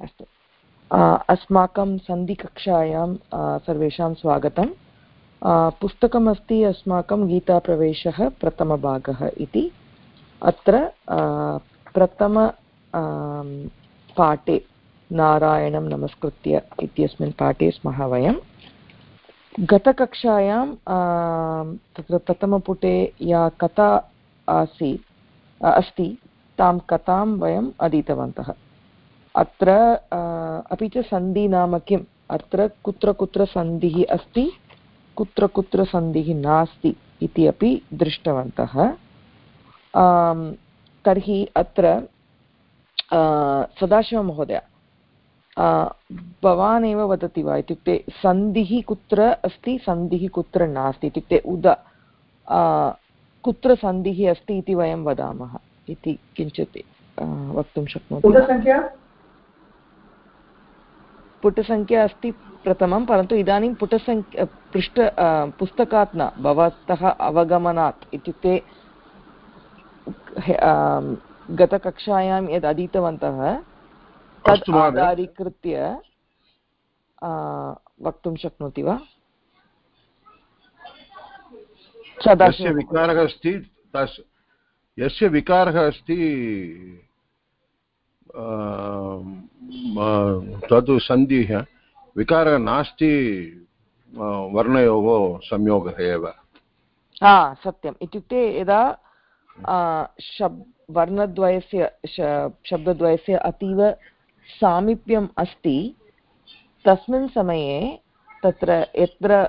अस्तु। अस्माकं सन्धिकक्षायां सर्वेषां स्वागतं पुस्तकमस्ति अस्माकं गीताप्रवेशः प्रथमभागः इति। अत्र प्रथम पाठे नारायणं नमस्कृत्य इत्यस्मिन् पाठे स्मः वयं गतकक्षायां तत्र प्रथमपुटे या कथा आसीत् अस्ति, तां कथां वयम् अधीतवन्तः। अत्र अपि च सन्धि नाम किम्? अत्र कुत्र कुत्र सन्धिः अस्ति, कुत्र कुत्र सन्धिः नास्ति इति अपि दृष्टवन्तः। तर्हि अत्र सदाशिवमहोदय भवान् वदति वा इत्युक्ते सन्धिः कुत्र अस्ति, सन्धिः कुत्र नास्ति? इत्युक्ते उद कुत्र सन्धिः अस्ति इति वयं वदामः इति किञ्चित् वक्तुं शक्नोति पुटसङ्ख्या अस्ति प्रथमं परन्तु इदानीं पुटसङ्ख्या पृष्ठ पुस्तकात् न भवतः अवगमनात् इत्युक्ते गतकक्षायां यद् अधीतवन्तः तत् आधारीकृत्य वक्तुं शक्नोति वा? यस्य विकारः अस्ति यस्य विकारः अस्ति तद् सन्धिः विकारः नास्ति वर्णयोः संयोगः एव। हा, सत्यम्। इत्युक्ते यदा शब्, वर्णद्वयस्य शब्दद्वयस्य अतीव सामीप्यम् अस्ति, तस्मिन् समये तत्र यत्र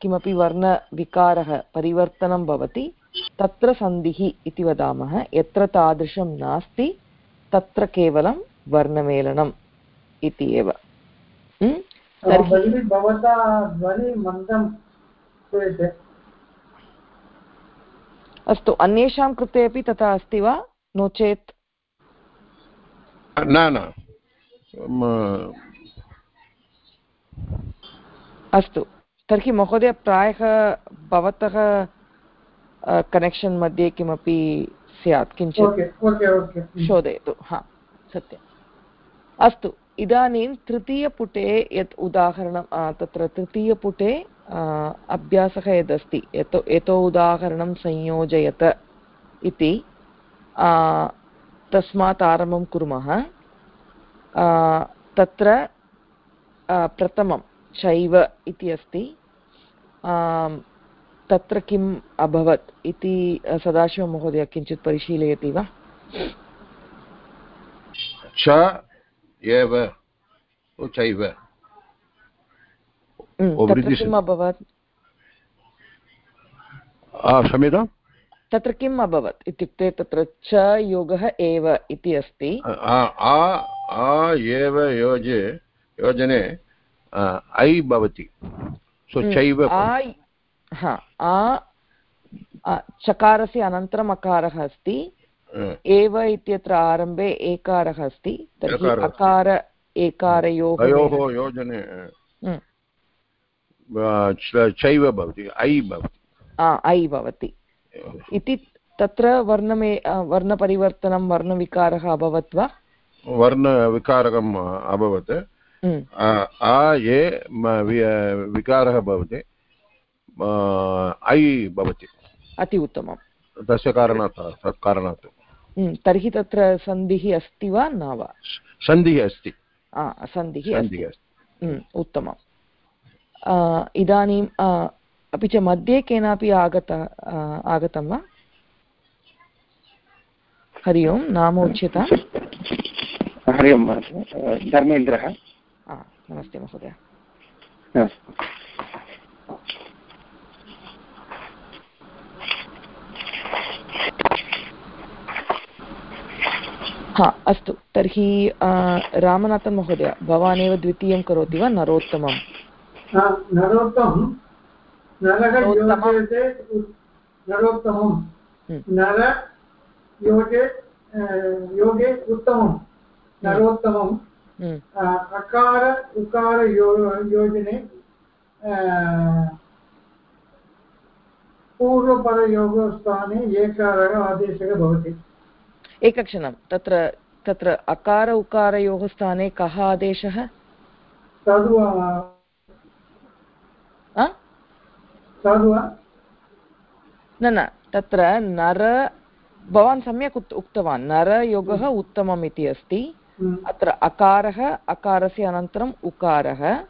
किमपि वर्णविकारः परिवर्तनं भवति, तत्र सन्धिः इति वदामः, यत्र तादृशं नास्ति तत्र केवलं वर्णमेलनम् इति एव। भवता ध्वनि मन्दं श्रूयते। अस्तु अन्येषां कृते अपि तथा अस्ति वा? नो चेत्? न न। अस्तु। तर्हि महोदय प्रायः भवतः कनेक्षन् मध्ये किमपि स्यात् किञ्चित् शोधयतु हा सत्यम्। अस्तु इदानीं तृतीयपुटे यत् उदाहरणं तत्र तृतीयपुटे अभ्यासः यदस्ति यतो यतो उदाहरणं संयोजयत इति तस्मात् आरम्भं कुर्मः। तत्र प्रथमं शैव इति अस्ति। तत्र किम् अभवत् इति सदाशिवमहोदय किञ्चित् परिशीलयति वा? च एव चैव। किम् अभवत्? क्षम्यताम्? तत्र किम् अभवत्? इत्युक्ते तत्र च योगः एव इति अस्ति। एव योजे योजने ऐ भवति। चैव चकारस्य अनन्तरम् अकारः अस्ति एव इत्यत्र आरम्भे एकारः अस्ति तर्हि अकार एकारयोः योजने चैव भवति ऐ भवति। ऐ भवति। इति तत्र वर्णमे वर्णपरिवर्तनं वर्णविकारः अभवत् वा? वर्णविकारकम् अभवत्। आ ये विकारः भवति। ऐ भवति अति उत्तमं तस्य कारणात् तत् कारणात् तर्हि तत्र सन्धिः अस्ति वा न वा सन्धिः अस्ति सन्धिः अस्ति उत्तमम् इदानीं अपि च मध्ये केनापि आगत आगतं वा हरि ओम् नाम उच्यता हरि ओम् धर्मेन्द्रः नमस्ते महोदय हा अस्तु तर्हि रामनाथन् महोदय भवानेव द्वितीयं करोति वा नरोत्तमं नरोत्तमं नरः योजयते नरोत्तमं नर योगे योगे उत्तमं नरोत्तमं अकार उकार यो योजने पूर्वपदयोगस्थाने एकारः आदेशः भवति। एकक्षणं तत्र तत्र अकार उकारयोः स्थाने कः आदेशः? न न तत्र नर भवान् सम्यक् उक्तवान् नरयोगः उत्तमम् इति अस्ति। हम्म। अत्र अकारः अकारस्य अनन्तरम् उकारः।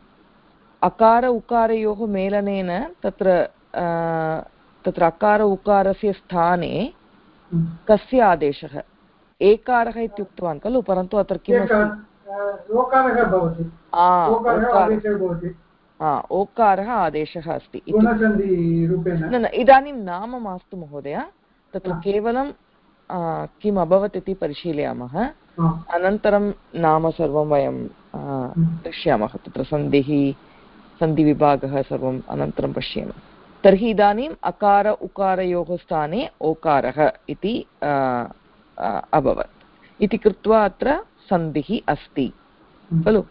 अकार उकारयोः मेलनेन तत्र तत्र अकार उकारस्य स्थाने हम्म। कस्य आदेशः? एकारः इति उक्तवान् खलु परन्तु अत्र किमस्ति ओकारः आदेशः अस्ति न न इदानीं नाम मास्तु महोदय। तत्र केवलं किम् अभवत् इति परिशीलयामः। अनन्तरं नाम सर्वं वयं पश्यामः तत्र सन्धिः सन्धिविभागः सर्वम् अनन्तरं पश्येम। तर्हि इदानीम् अकार उकारयोः स्थाने ओकारः इति अभवत् इति कृत्वा अत्र सन्धिः अस्ति खलु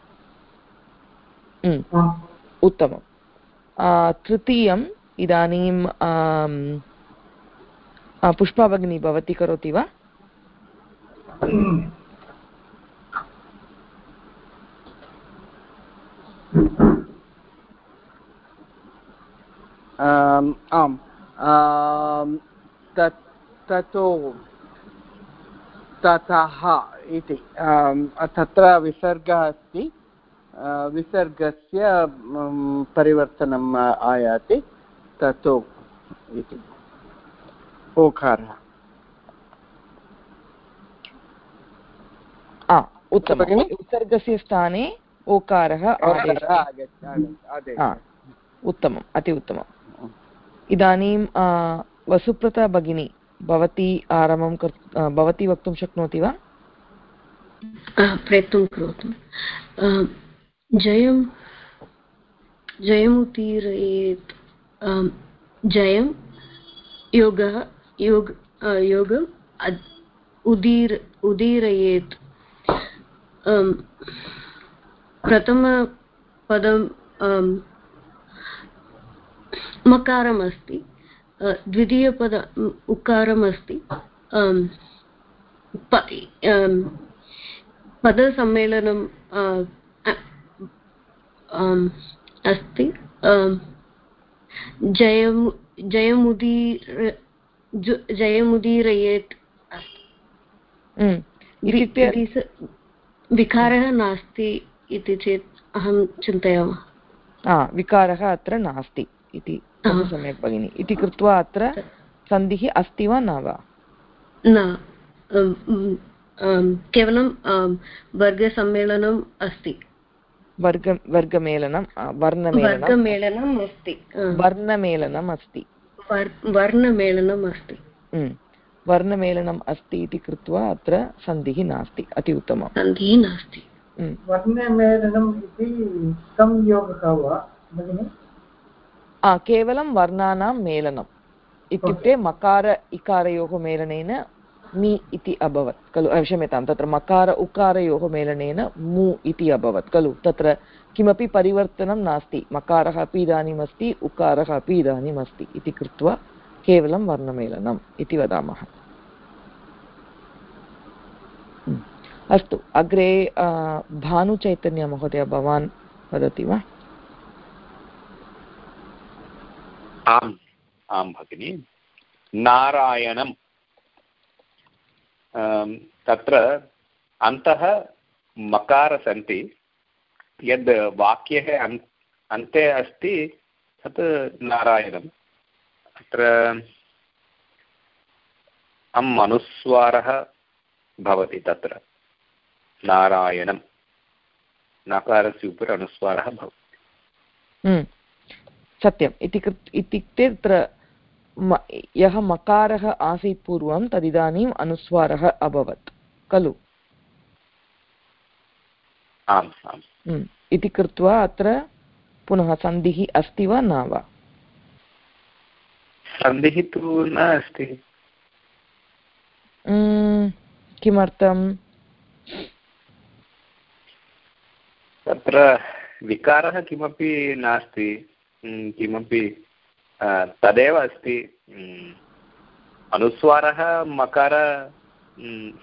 उत्तमं तृतीयम् इदानीं पुष्पा भगिनी भवती करोति वा आम् तत् ततो ततः इति तत्र विसर्गः अस्ति। विसर्गस्य परिवर्तनम् आयाति। ततो इति। ओकारः। उत्तमम्। उत्सर्गस्य स्थाने ओकारः उत्तमम् अति उत्तमम्। इदानीं वसुप्रता भगिनी भवती आरम्भं कर् भवती वक्तुं शक्नोति वा? प्रयत्नं करोतु। जयं जयमुत्तीरयेत् जयं, योगः, योग योगम् उदीर, उदीरयेत् प्रथमपदं मकारमस्ति। द्वितीयपद उकारमस्ति पदसम्मेलनं अस्ति. जयं जयमुदीर जयमुदीरयेत् विकारः नास्ति इति चेत् अहं चिन्तयामः. विकारः अत्र नास्ति इति सम्यक् भगिनि। इति कृत्वा अत्र सन्धिः अस्ति वा न वा? न। केवलं वर्गसम्मेलनम् अस्ति। वर्ग वर्गमेलनं वर्णमेलनम् अस्ति। वर्णमेलनम् अस्ति। वर्णमेलनम् अस्ति। वर्णमेलनम् अस्ति इति कृत्वा अत्र सन्धिः नास्ति। अति उत्तमं सन्धिः नास्ति। वर्णमेलनम् इति संयोगः वा भगिनि? केवलं वर्णानां मेलनम् इत्युक्ते मकार इकारयोः मेलनेन मि इति अभवत् खलु क्षम्यतां तत्र मकार उकारयोः मेलनेन मु इति अभवत् खलु तत्र किमपि परिवर्तनं नास्ति मकारः अपि इदानीम् अस्ति उकारः अपि इदानीम् अस्ति इति कृत्वा केवलं वर्णमेलनम् इति वदामः अस्तु अग्रे भानुचैतन्यमहोदय भवान् वदति वा आम् आं भगिनि। नारायणं तत्र अन्तः मकार सन्ति। यद् वाक्यः अन् अन्ते अस्ति तत् नारायणम्। अत्र अम् अनुस्वारः भवति तत्र। नारायणं नकारस्य उपरि अनुस्वारः भवति। हम्म, सत्यम्। इति इत्युक्ते तत्र यः मकारः आसीत् पूर्वं तदिदानीम् अनुस्वारः अभवत्। खलु? इति कृत्वा अत्र पुनः सन्धिः अस्ति वा न वा? सन्धिः तु न अस्ति हम्म, किमर्थं तत्र विकारः किमपि नास्ति। किमपि तदेव अस्ति। अनुस्वारः, मकार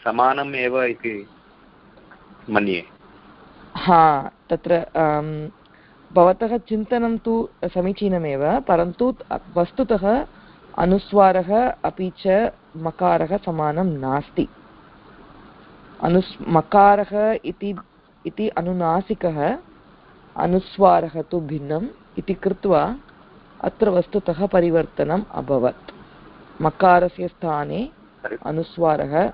समानम् एव इति मन्ये। हा, तत्र भवतः चिन्तनं तु समीचीनमेव, परन्तु वस्तुतः अनुस्वारः अपि च मकारः समानं नास्ति। अनुस्, मकारः इति इति अनुनासिकः अनुस्वारः तु भिन्नम् इति कृत्वा अत्र वस्तुतः परिवर्तनम् अभवत्। मकारस्य स्थाने अनुस्वारः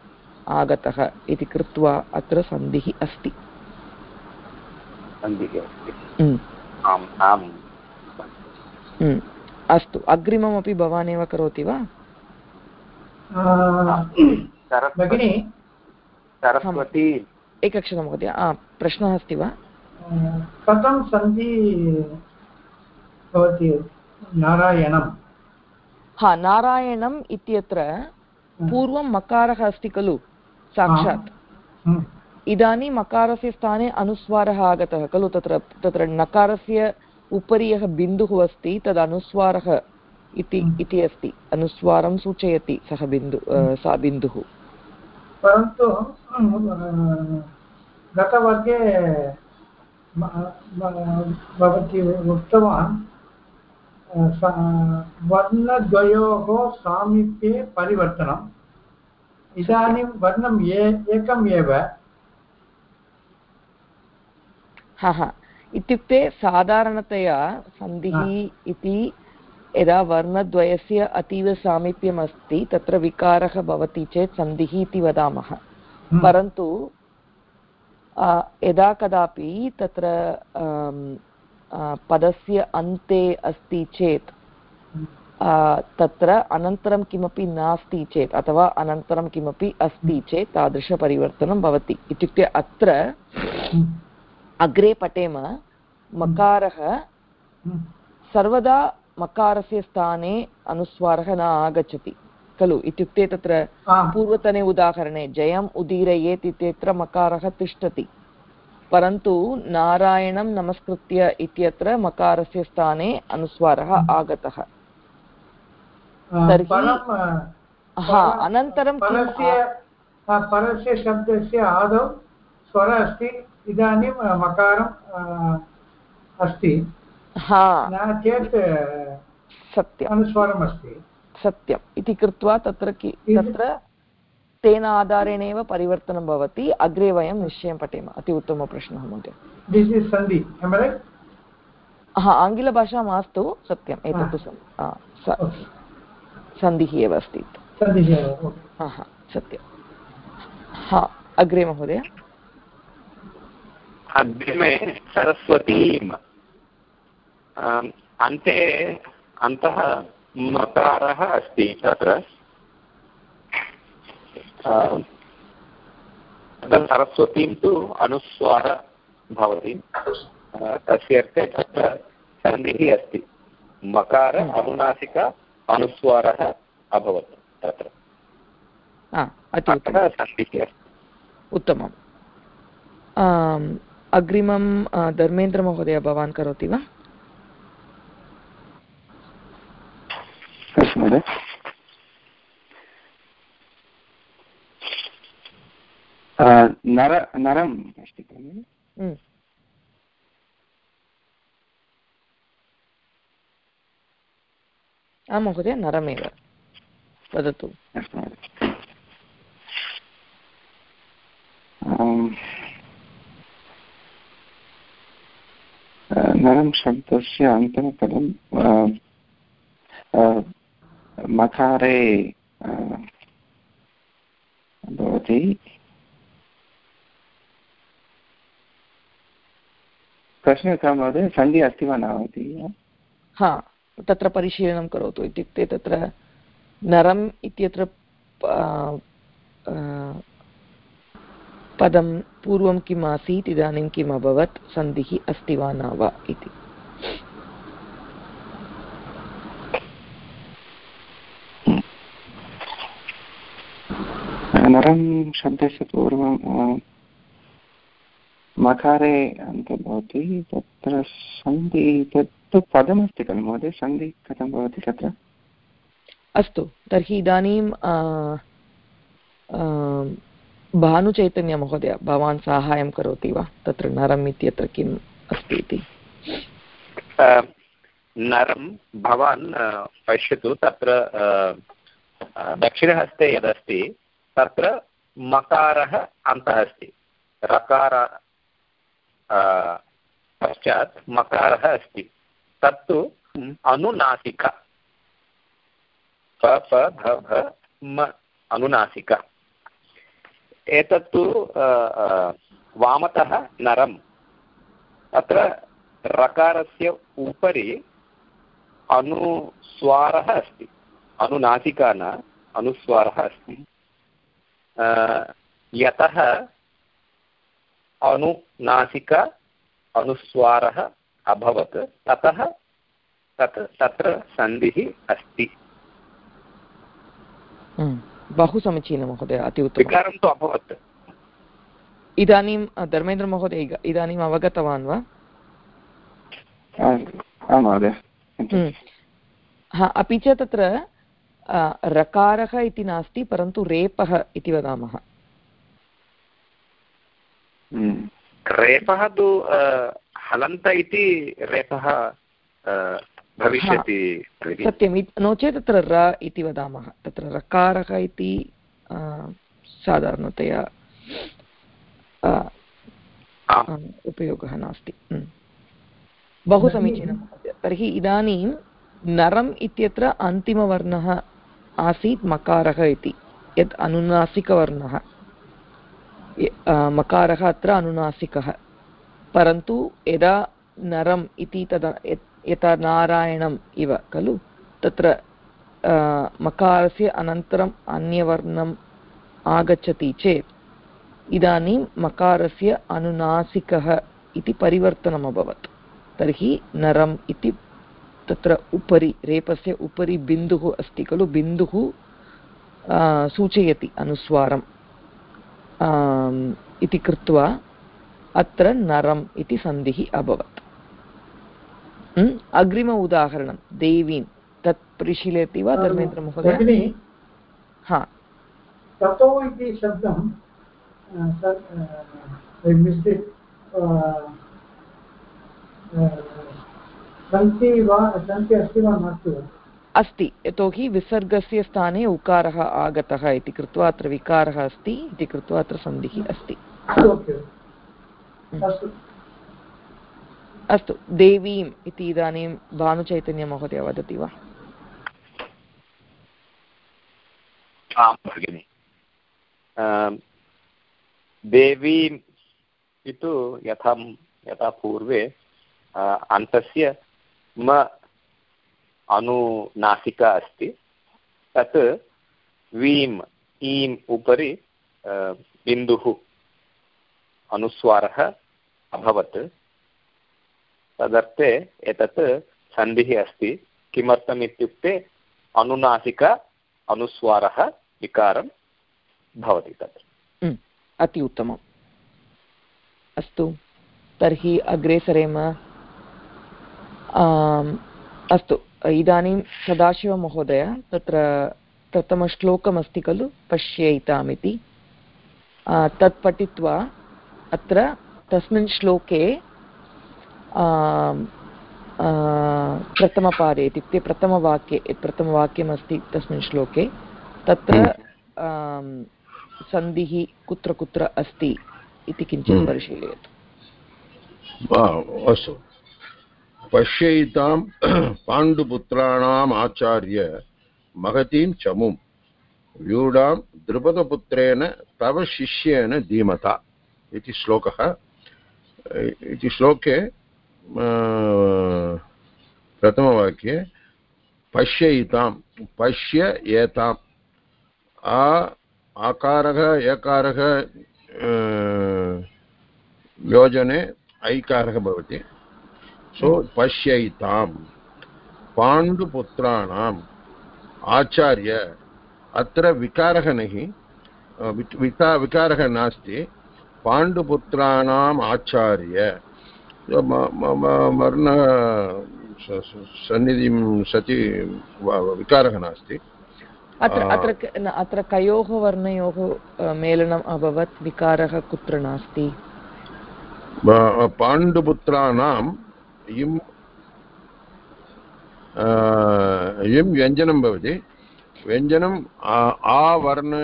आगतः इति कृत्वा अत्र सन्धिः अस्ति। आम् उम्. अस्तु अग्रिममपि भवानेव करोति वा? सरस्वती भगिनी। सरस्वती एकक्षणं महोदय। आ, प्रश्नः अस्ति वा? कथं सन्धि भवति नारायणं हा नारायणम् इत्यत्र पूर्वं मकारः अस्ति खलु साक्षात्. इदानीं मकारस्य स्थाने अनुस्वारः आगतः खलु तत्र तत्र नकारस्य उपरि यः बिन्दुः अस्ति तद् अनुस्वारः इति इति अस्ति. अनुस्वारं सूचयति सः बिन्दु सा बिन्दुः. परन्तु गतवर्गे भवती उक्तवान् वर्णद्वयोः सामीप्ये परिवर्तनम् इदानीं वर्णम् ए एकम् एव। हा हा। इत्युक्ते साधारणतया सन्धिः इति यदा वर्णद्वयस्य अतीव सामीप्यम् अस्ति तत्र विकारः भवति चेत् सन्धिः इति वदामः। हम्म, परन्तु यदा कदापि तत्र पदस्य अन्ते अस्ति चेत् तत्र अनन्तरं किमपि नास्ति चेत्, अथवा अनन्तरं किमपि अस्ति चेत् तादृशपरिवर्तनं भवति। इत्युक्ते अत्र अग्रे पठेम मकारः सर्वदा मकारस्य स्थाने अनुस्वारः न आगच्छति। खलु। इत्युक्ते तत्र पूर्वतने उदाहरणे जयम् उदीरयेत् इत्यत्र मकारः तिष्ठति। परन्तु नारायणं नमस्कृत्य इत्यत्र मकारस्य स्थाने अनुस्वारः आगतः। तर्हि- हा अनन्तरं परस्य परस्य शब्दस्य आदौ स्वरः अस्ति। इदानीं मकारम् अस्ति। हा। न चेत् सत्यम् अनुस्वारम् अस्ति सत्यम् इति कृत्वा तत्र कि तत्र तेन आधारेणेव परिवर्तनं भवति। अग्रे वयं निश्चयं पठेम। अति उत्तमप्रश्नः महोदय। हा आङ्ग्लभाषा मास्तु सत्यम् एतत्तु. सन्धिः एव अस्ति. हा हा सत्यं हा अग्रे महोदय। अग्रिमे सरस्वतीम्। अन्ते अन्तः मकारः अस्ति तत्र। सरस्वतीं तु अनुस्वार भवति। तस्य अर्थे तत्र सन्धिः अस्ति। मकार अनुनासिक अनुस्वारः अभवत् तत्र। अति सन्धिः अस्ति। उत्तमम्। अग्रिमं धर्मेन्द्रमहोदय भवान् करोति वा? महोदय अ, नर नरम् अस्ति खलु आं महोदय नरमेव वदतु नरं शब्दस्य अन्तरपदं मकारे भवति। प्रश्नः कः महोदय? सन्धिः अस्ति वा न भवति हा, तत्र परिशीलनं करोतु इत्युक्ते तत्र नरम् इत्यत्र पदं पूर्वं किम् आसीत् इदानीं किम् अभवत् सन्धिः अस्ति वा न वा इति। नरं शब्दस्य पूर्वं मकारे अन्तर्भवति तत्र सन्धि तत्तु पदमस्ति खलु महोदय? सन्धि कथं भवति तत्र? अस्तु तर्हि इदानीं आ, आ, भानुचैतन्यमहोदय भवान् साहाय्यं करोति वा? तत्र नरम् इत्यत्र किम् अस्ति इति? नरं भवान् पश्यतु तत्र दक्षिणहस्ते यदस्ति तत्र मकारः अन्तः अस्ति। रकार पश्चात् मकारः अस्ति। तत्तु अनुनासिका। प प, भ भ, म, अनुनासिका। एतत्तु वामतः नरम्। अत्र रकारस्य उपरि अनुस्वारः अस्ति। अनुनासिका न, अनुस्वारः अस्ति। यतः अनुनासिका अनुस्वारः अभवत्। ततः तत् तत्र सन्धिः अस्ति। बहु समीचीनं महोदय अति उत्तमं विकारं तु अभवत्। इदानीं धर्मेन्द्रमहोदय इदानीम् अवगतवान् वा? आं महोदय। हा अपि च तत्र रकारः इति नास्ति परन्तु रेपः इति वदामः। रेपः तु हलन्त इति रेपः भविष्यति सत्यं नो चेत् तत्र र इति वदामः। तत्र रकारः इति साधारणतया उपयोगः नास्ति। बहु समीचीनं। तर्हि इदानीं नरम् इत्यत्र अन्तिमवर्णः आसीत् मकारः इति। यत् अनुनासिकवर्णः। मकारः अत्र अनुनासिकः। परन्तु यदा नरम् इति तदा यथा नारायणम् इव, खलु? तत्र मकारस्य अनन्तरम् अन्यवर्णम् आगच्छति चेत् इदानीं मकारस्य अनुनासिकः इति परिवर्तनम् अभवत् तर्हि नरम् इति तत्र उपरि रेपस्य उपरि बिन्दुः अस्ति खलु? बिन्दुः सूचयति अनुस्वारम् इति कृत्वा अत्र नरम् इति सन्धिः अभवत्। अग्रिम उदाहरणं देवीं तत् परिशीलयति वा धर्मेन्द्रमहोदय? हा। ततो इति शब्दं सन्ति वा सन्ति अस्ति वा नास्ति वा? अस्ति। यतोहि विसर्गस्य स्थाने उकारः आगतः इति कृत्वा अत्र विकारः अस्ति इति कृत्वा अत्र सन्धिः अस्ति। अस्तु देवीम् इति इदानीं भानुचैतन्यमहोदय वदति वा? आं भगिनि। देवीम् इति यथा यथा पूर्वे अन्तस्य म अनुनासिका अस्ति। तत् वीम्, ईम् उपरि बिन्दुः अनुस्वारः अभवत्। तदर्थे एतत् सन्धिः अस्ति। किमर्थम् इत्युक्ते अनुनासिक अनुस्वारः विकारं भवति तत्। अति उत्तमम्। अस्तु, तर्हि अग्रे सरेम अस्तु इदानीं सदाशिवमहोदय तत्र प्रथमश्लोकमस्ति खलु पश्येतामिति तत् पठित्वा अत्र तस्मिन् श्लोके प्रथमपादे इत्युक्ते प्रथमवाक्ये यत् प्रथमवाक्यमस्ति तस्मिन् श्लोके तत्र सन्धिः कुत्र कुत्र अस्ति इति किञ्चित् हम्म। परिशीलयतु अस्तु पश्यैतां पाण्डुपुत्राणाम् आचार्य महतीं चमुं व्यूढां द्रुपदपुत्रेण तव शिष्येन धीमता। इति श्लोकः। इति श्लोके प्रथमवाक्ये पश्ययितां पश्य एताम्। आ, आकारः, एकारः योजने ऐकारः भवति। सो पश्ययितां पाण्डुपुत्राणाम् आचार्य अत्र विकारः नहि विका विकारः नास्ति पाण्डुपुत्राणाम् आचार्य वर्ण सन्निधिं सति विकारः नास्ति अत्र अत्र क- न, अत्र कयोः वर्णयोः अ, मेलनम् अभवत् विकारः कुत्र नास्ति ब- पाण्डुपुत्राणाम् इम् इं व्यञ्जनं भवति। व्यञ्जनम् आवर्ण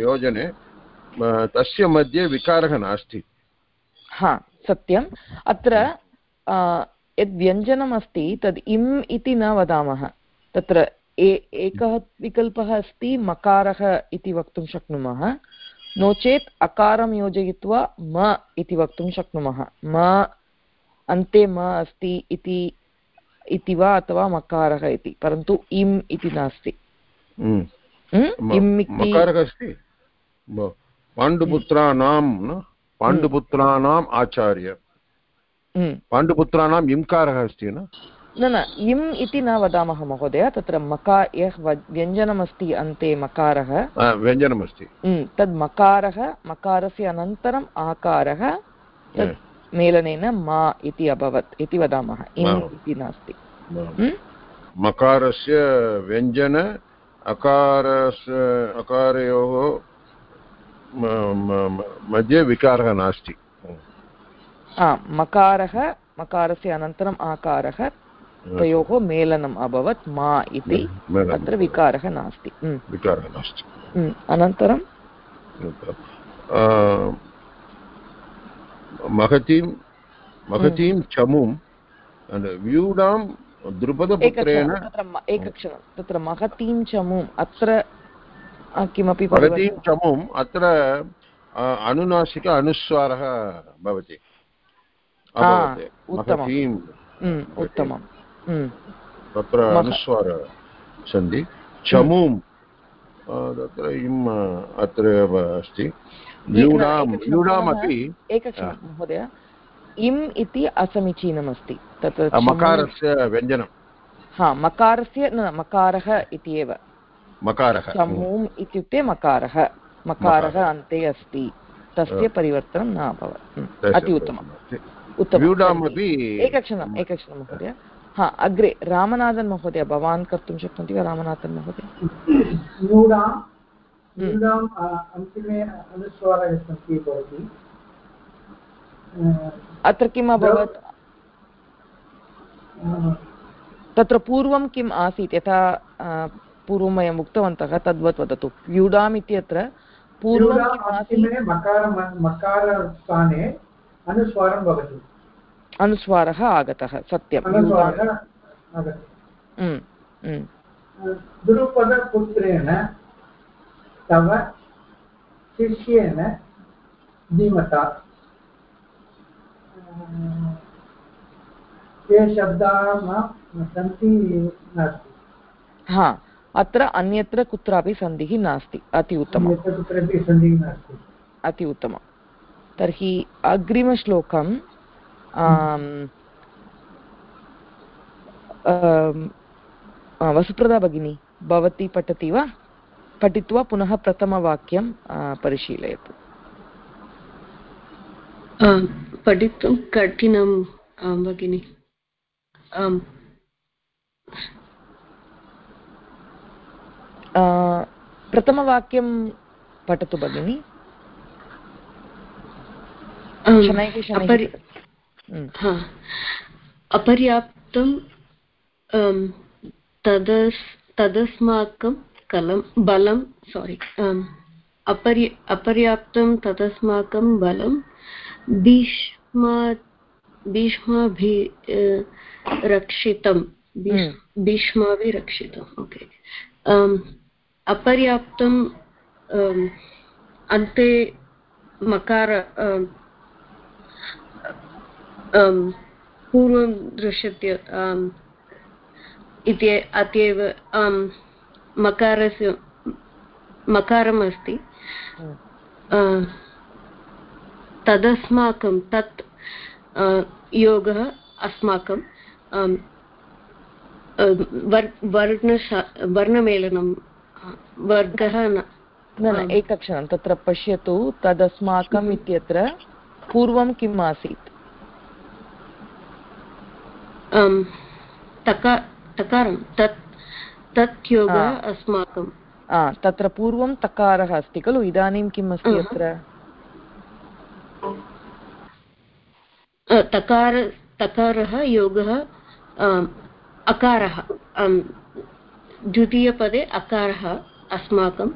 योजने तस्य मध्ये विकारः नास्ति। हा, सत्यम्। अत्र यद् व्यञ्जनमस्ति तद् इम् इति न वदामः। तत्र एकः विकल्पः अस्ति, मकारः इति वक्तुं शक्नुमः। नो चेत् अकारं योजयित्वा म इति वक्तुं शक्नुमः। म अन्ते म अस्ति इति इति वा अथवा मकारः इति परन्तु इम् इति नास्ति? म- इम् इति अस्ति? पाण्डुपुत्राणां पाण्डुपुत्राणाम् आचार्य। हम्म। पाण्डुपुत्राणाम् इम्कारः अस्ति न? न न इम् इति न वदामः महोदय तत्र मका यः व्यञ्जनमस्ति अन्ते मकारः। व्यञ्जनमस्ति। तद् मकारः मकारस्य अनन्तरम् आकारः मेलनेन मा इति अभवत् इति वदामः। मा। इति नास्ति? मकारस्य व्यञ्जन अकारस्य अकारयोः मध्ये विकारः नास्ति। मकारः मकारस्य अनन्तरम् आकारः तयोः मेलनम् अभवत् मा इति अत्र विकारः नास्ति। विकारः नास्ति। अनन्तरं महतीं महतीं चमुं व्यूढां द्रुपदपुत्रेण एकक्षणं तत्र महतीं चमुम् अत्र किमपि महतीं चमुम् अत्र अनुनासिक अनुस्वारः भवति। उत्तमं। महतीं। उम्, उत्तमम्। उम्, तत्र अनुस्वार सन्धि। चमुं तत्र इम् अत्र एव अस्ति। एकक्षणं, महोदय इम् इति असमीचीनमस्ति चमुम्- मकारस्य व्यञ्जनं। हा मकारस्य न मकारः इति एव। मकारः। चमूम् इत्युक्ते मकारः मकारः मकारः। अन्ते अस्ति तस्य परिवर्तनं न अभवत्। अति उत्तमम्। उत्तमं व्यूढामपि एकक्षणम् एकक्षणं महोदय। हा अग्रे रामनाथन् महोदय भवान् कर्तुं शक्नोति वा रामनाथन् महोदय? न्यूनाम् अन्तिमे अनुस्वारः भवति अत्र किम् अभवत् तत्र पूर्वं किम् आसीत् यथा पूर्वं वयम् उक्तवन्तः तद्वत् वदतु व्यूढाम् इत्यत्र पूर्वं मकारस्थाने अनुस्वारं भवति अनुस्वारः आगतः सत्यं द्रुपदपुत्रेण तव शिष्येन धीमता ये शब्दाः सन्ति नास्ति हा अत्र अन्यत्र कुत्रापि सन्धिः नास्ति अति उत्तमम् यत्र कुत्रापि सन्धिः नास्ति अति उत्तमं तर्हि आ, वसुप्रदा भगिनी भवती पठति वा पठित्वा पुनः प्रथमवाक्यं परिशीलयतु. पठितुं कठिनं भगिनि. प्रथमवाक्यं पठतु भगिनि. आम्, शनैः शनैः. अपरि पठतु। उम्, हा. अपर्याप्तं तदस् तदस्माकं कलं बलं सोरि अपर्य अपर्याप्तं तदस्माकं बलं भीष्मा भीष्माभि रक्षितं भीष्- भीष्माभिरक्षितम् ओके अपर्याप्तं अन्ते मकार आम्, पूर्वं दृश्यते इति अतएव आम्, मकारस्य मकारम् अस्ति तदस्माकं तत् योगः अस्माकं वर्णशा वर्णमेलनं वर्गः न। न न एकक्षणं तत्र पश्यतु तदस्माकम् इत्यत्र पूर्वं किम् आसीत्? तकारं तत् तत् योगः अस्माकं। तत्र पूर्वं तकारः अस्ति खलु? इदानीं किम् अस्ति अत्र? तकार तकारः योगः अकारः द्वितीयपदे अकारः अस्माकं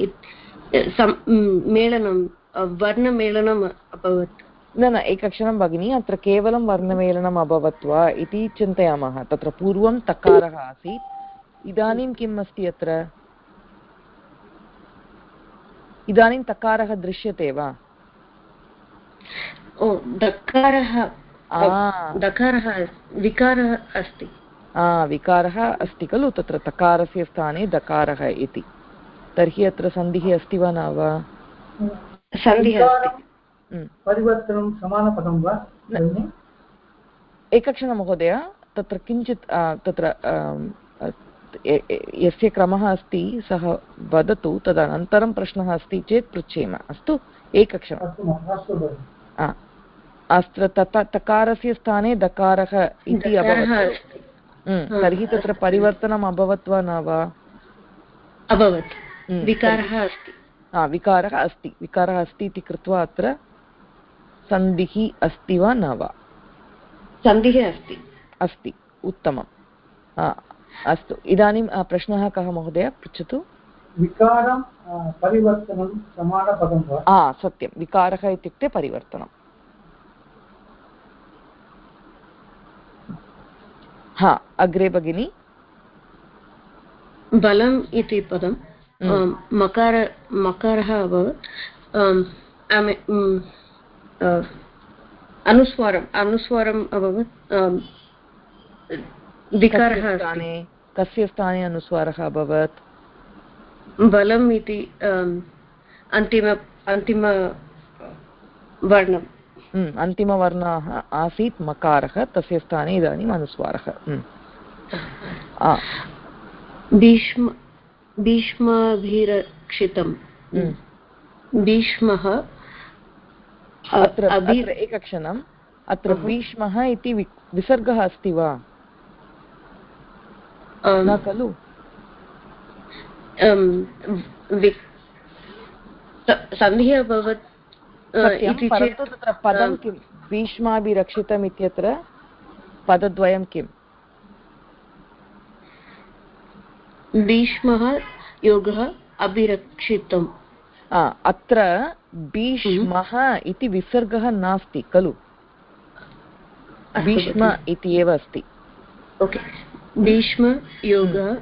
इत्- सम्- म, मेलनं वर्णमेलनम् अभवत्। न न एकक्षणं भगिनि अत्र केवलं वर्णमेलनम् अभवत् वा इति चिन्तयामः। तत्र पूर्वं तकारः आसीत्। इदानीं किम् अस्ति अत्र? इदानीं तकारः दृश्यते वा? ओ दकारः दकारः विकारः अस्ति। विकारः अस्ति खलु तत्र तकारस्य स्थाने दकारः इति। तर्हि अत्र सन्धिः अस्ति वा न वा? सन्धिः हम्म। परिवर्तनं समानपदं वा एकक्षणं महोदय तत्र किञ्चित् तत्र यस्य क्रमः अस्ति सः वदतु तदनन्तरं प्रश्नः अस्ति चेत् पृच्छेम। अस्तु? एकक्षणम्। अत्र तत तकारस्य स्थाने दकारः इति अभवत्। हम्म, तर्हि तत्र परिवर्तनम् अभवत् वा न वा? अभवत्। हम्म, विकारः अस्ति। विकारः अस्ति। विकारः अस्ति इति कृत्वा अत्र सन्धिः अस्ति वा न वा? सन्धिः अस्ति। अस्ति। उत्तमं हा, अस्तु इदानीं प्रश्नः कः महोदय? पृच्छतु। विकारं परिवर्तनं समानपदं वा? हा सत्यं विकारः इत्युक्ते परिवर्तनं। हा अग्रे भगिनि। बलम् इति पदं हम्म। मकार मकारः अभवत्। अं, अमे- अनुस्वारम् अनुस्वारम् अभवत्। विकारः स्थाने कस्य स्थाने अनुस्वारः अभवत्। बलम् इति अन्तिम अन्तिम वर्णं हम्म, अन्तिमवर्णः आसीत् मकारः तस्य स्थाने इदानीम् अनुस्वारः। हम्म। भीष्म भीष्माभिरक्षितं हम्म। भीष्मः अत्र एकक्षणम्। अत्र भीष्मः इति विसर्गः अस्ति वा? न खलु सन्धिः अभवत् इति चेत् तत्र पदं किं भीष्माभिरक्षितम् इत्यत्र पदद्वयं किम्? भीष्मः योगः अभिरक्षितम्। अत्र भीष्मः इति विसर्गः नास्ति खलु भीष्म इति एव अस्ति। ओके। भीष्म योगः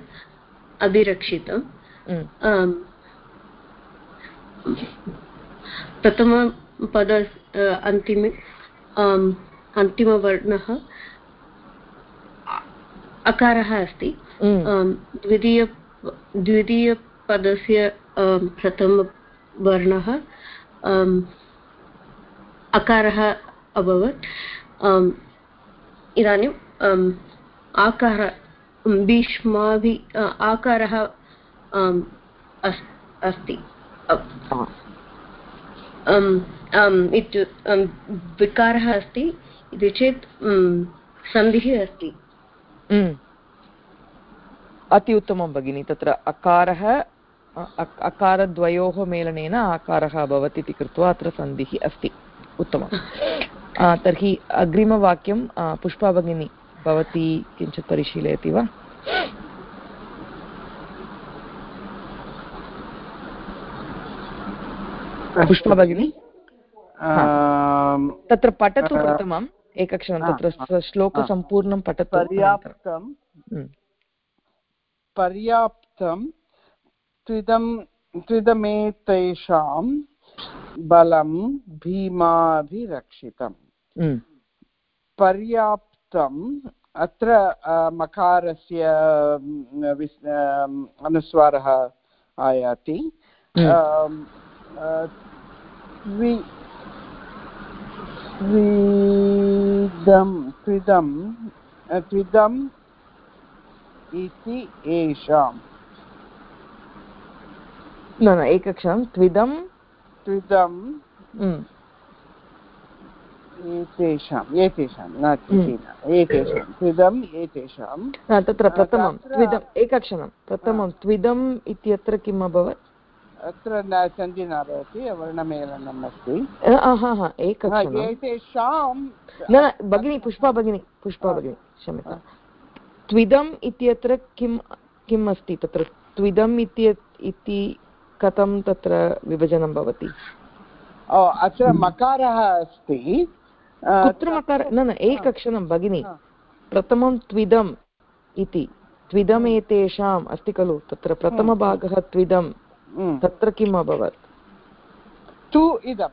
अभिरक्षितम् हम्म, आम्, प्रथमपद अ, अन्तिमे आम्, अन्तिमवर्णः अ- अकारः अस्ति। हम्म, द्वितीय द्वितीयपदस्य प्रथमवर्णः अकारः अभवत्। इदानीम् आकार भीष्माभि आकारः अस्ति। इत्यु विकारः अस्ति। इति चेत् सन्धिः अस्ति। अति उत्तमं भगिनि तत्र अकारः अकारद्वयोः मेलनेन आकारः अभवत् इति कृत्वा अत्र सन्धिः अस्ति। उत्तमम्। आ, तर्हि अग्रिमवाक्यं पुष्पा भगिनी। भवती किञ्चित् परिशीलयति वा? पुष्पा भगिनी? तत्र पठतु प्रथमम् एकक्षणं तत्र श्लोकसम्पूर्णं पठतु पर्याप्तं हम्म, पर्याप्तं त्विदं त्विदमेतेषां बलं भीमाभिरक्षितम्। हम्म, पर्याप्तम् अत्र मकारस्य अनुस्वारः आयाति। हम्म, अम्, अ, त्विदं त्विदं त्विदम् इति येषां न न एकक्षणं त्विदं त्विदं हम्म, एतेषाम् एतेषां न एतेषां त्रिदम् एतेषां। तत्र प्रथमं त्विदम् एकक्षणं प्रथमं त्विदम् इत्यत्र किम् अभवत्? अत्र न सन्धि न भवति वर्णमेलनम् अस्ति। एतेषां न भगिनी पुष्पा भगिनी पुष्पा. भगिनी क्षम्यतां त्विदम् इत्यत्र किं किम् अस्ति? तत्र त्विदम् इति कथं तत्र विभजनं भवति? अत्र मकारः अस्ति। अ, कुत्र मकार न न एकक्षणं भगिनी. प्रथमं त्विदम् इति त्विदम् एतेषाम् अस्ति खलु तत्र प्रथमभागः त्विदं. तत्र किम् अभवत् तु इदं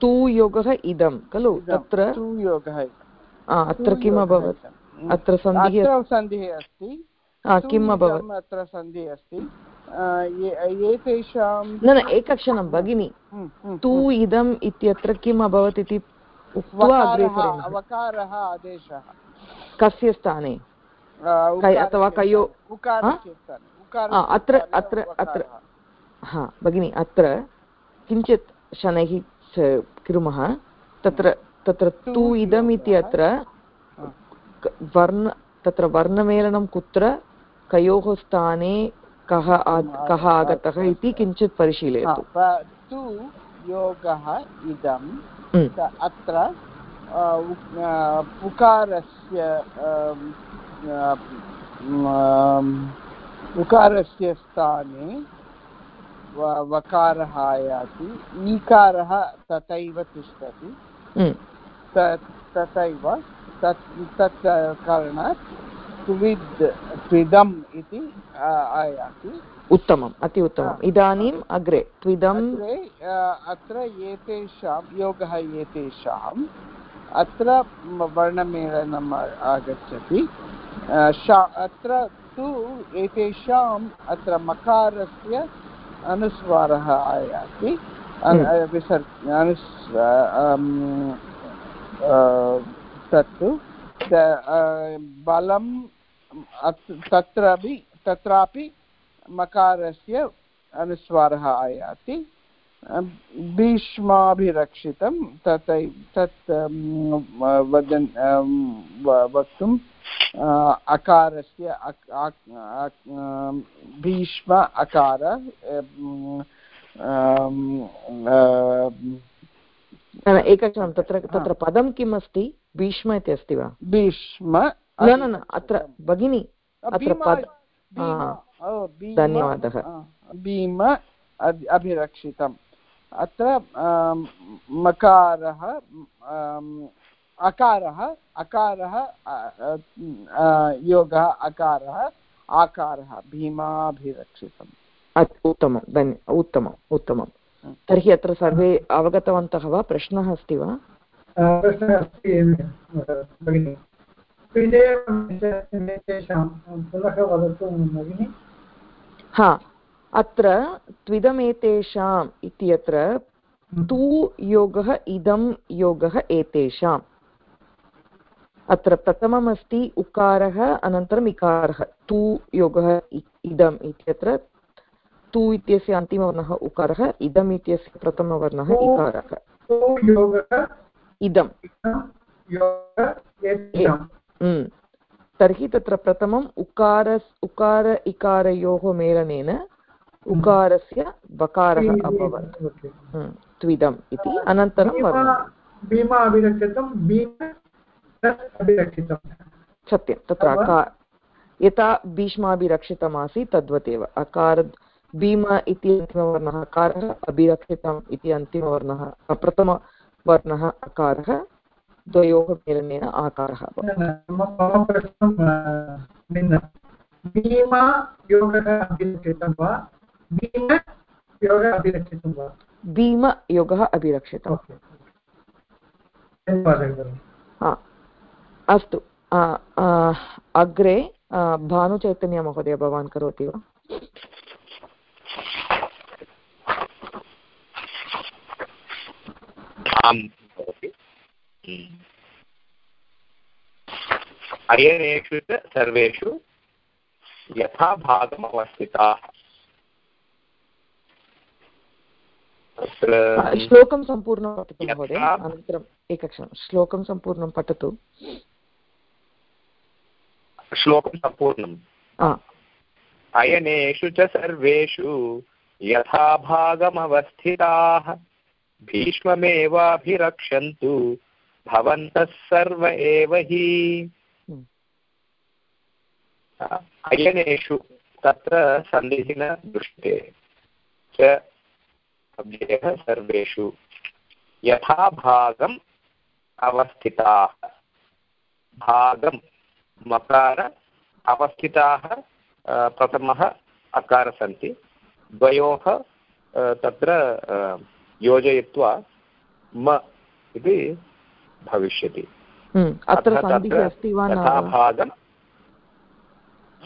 तु योगः इदं खलु तत्र तु अत्र किम् अभवत्. अत्र सन्धिः सन्धिः अस्ति किम् अभवत् अत्र सन्धिः अस्ति एतेषां न न एकक्षणं भगिनी। हम्म, हम्म, तु हम्म. इदम् इत्यत्र किम् अभवत् इति उक्त्वा वकारः आदेशः कस्य स्थाने? अथवा कयो- अत्र- अत्र- अत्र- हा भगिनि अत्र किञ्चित् शनैः कुर्मः। तत्र तत्र तु इदम् हा. क- वर्ण तत्र वर्णमेलनं कुत्र कयोः स्थाने कः कः आगतः इति किञ्चित् परिशीलयतु। तु योगः इदं। हम्म, अत्र उकारस्य अम्, उकारस्य स्थाने वकारः आयाति। ईकारः तथैव तिष्ठति। हम्म, तथैव तत् तत् कारणात् त्विद् त्विदम् इति आयाति। उत्तमम् अति उत्तमम्. इदानीम् अग्रे त्विदम्। अत्र एतेषां योगः एतेषाम् अत्र वर्णमेलनम् आगच्छति। अत्र तु एतेषाम् अत्र मकारस्य अनुस्वारः आयाति। हम्म. विसर् अनुस् तत्तु। तत्रापि तत्रापि मकारस्य अनुस्वारः आयाति। भीष्माभिरक्षितं तत् अं, वदन् व- वक्तुं अ, अकारस्य अक्- अक्- अक्- भीष्म अकार एकक्षणं तत्र तत्र पदं किम् अस्ति भीष्म इति अस्ति वा? भीष्म न न न अत्र भगिनी अत्र पद धन्यवादः। भीम अभिरक्षितम्। अत्र मकारः अकारः अकारः अ, अ, अ, योगः अकारः आकारः भीमाभिरक्षितम्। उत्तमं धन्य उत्तमम् उत्तमं तर्हि अत्र सर्वे अवगतवन्तः वा? प्रश्नः अस्ति वा? प्रश्नः अस्ति पुनः वदतु भगिनि हा अत्र त्विदमेतेषाम् इत्यत्र तु योगः इदं योगः एतेषाम् अत्र प्रथममस्ति उकारः अनन्तरम् इकारः तु योगः इदम् इत्यत्र तु इत्यस्य अन्तिमवर्णः उकारः इदम् इत्यस्य प्रथमवर्णः इकारः इदम्. तर्हि तत्र प्रथमम् उकार उकार इकारयोः मेलनेन उकारस्य वकारः अभवत्. त्विदम् इति अनन्तरं सत्यं तत्र अकार यथा भीष्माभिरक्षितमासीत् तद्वदेव अकार भीम इति अन्तिमवर्णः अकारः अभिरक्षितम् इति अन्तिमवर्णः प्रथमवर्णः अकारः द्वयोः मेलनेन आकारः भीमा योगः अभिरक्षितं वा? भीम योगः अभिरक्षितं वा? भीमयोगः हा। अस्तु आ, आ, अग्रे आ, भानुचैतन्यमहोदय भवान् करोति वा? आं भवति। अयनेषु च सर्वेषु यथा भागम् अवस्थिताः तत्र श्लोकं सम्पूर्णं पठतु महोदय अनन्तरम् एकक्षणं श्लोकं सम्पूर्णं पठतु। श्लोकं सम्पूर्णम्। अयनेषु च सर्वेषु यथा भागमवस्थिताः भीष्ममेवाभिरक्षन्तु। भवन्तः सर्व एव हि। हम्म। अयनेषु तत्र सन्धिः न दृश्यते च अव्ययः सर्वेषु यथा भागम् अवस्थिताः। भागं मकार अवस्थिताः प्रथमः अकार सन्ति। द्वयोः तत्र योजयित्वा म इति भविष्यति। हम्म, अत्र अतः सन्धिः अस्ति वा न?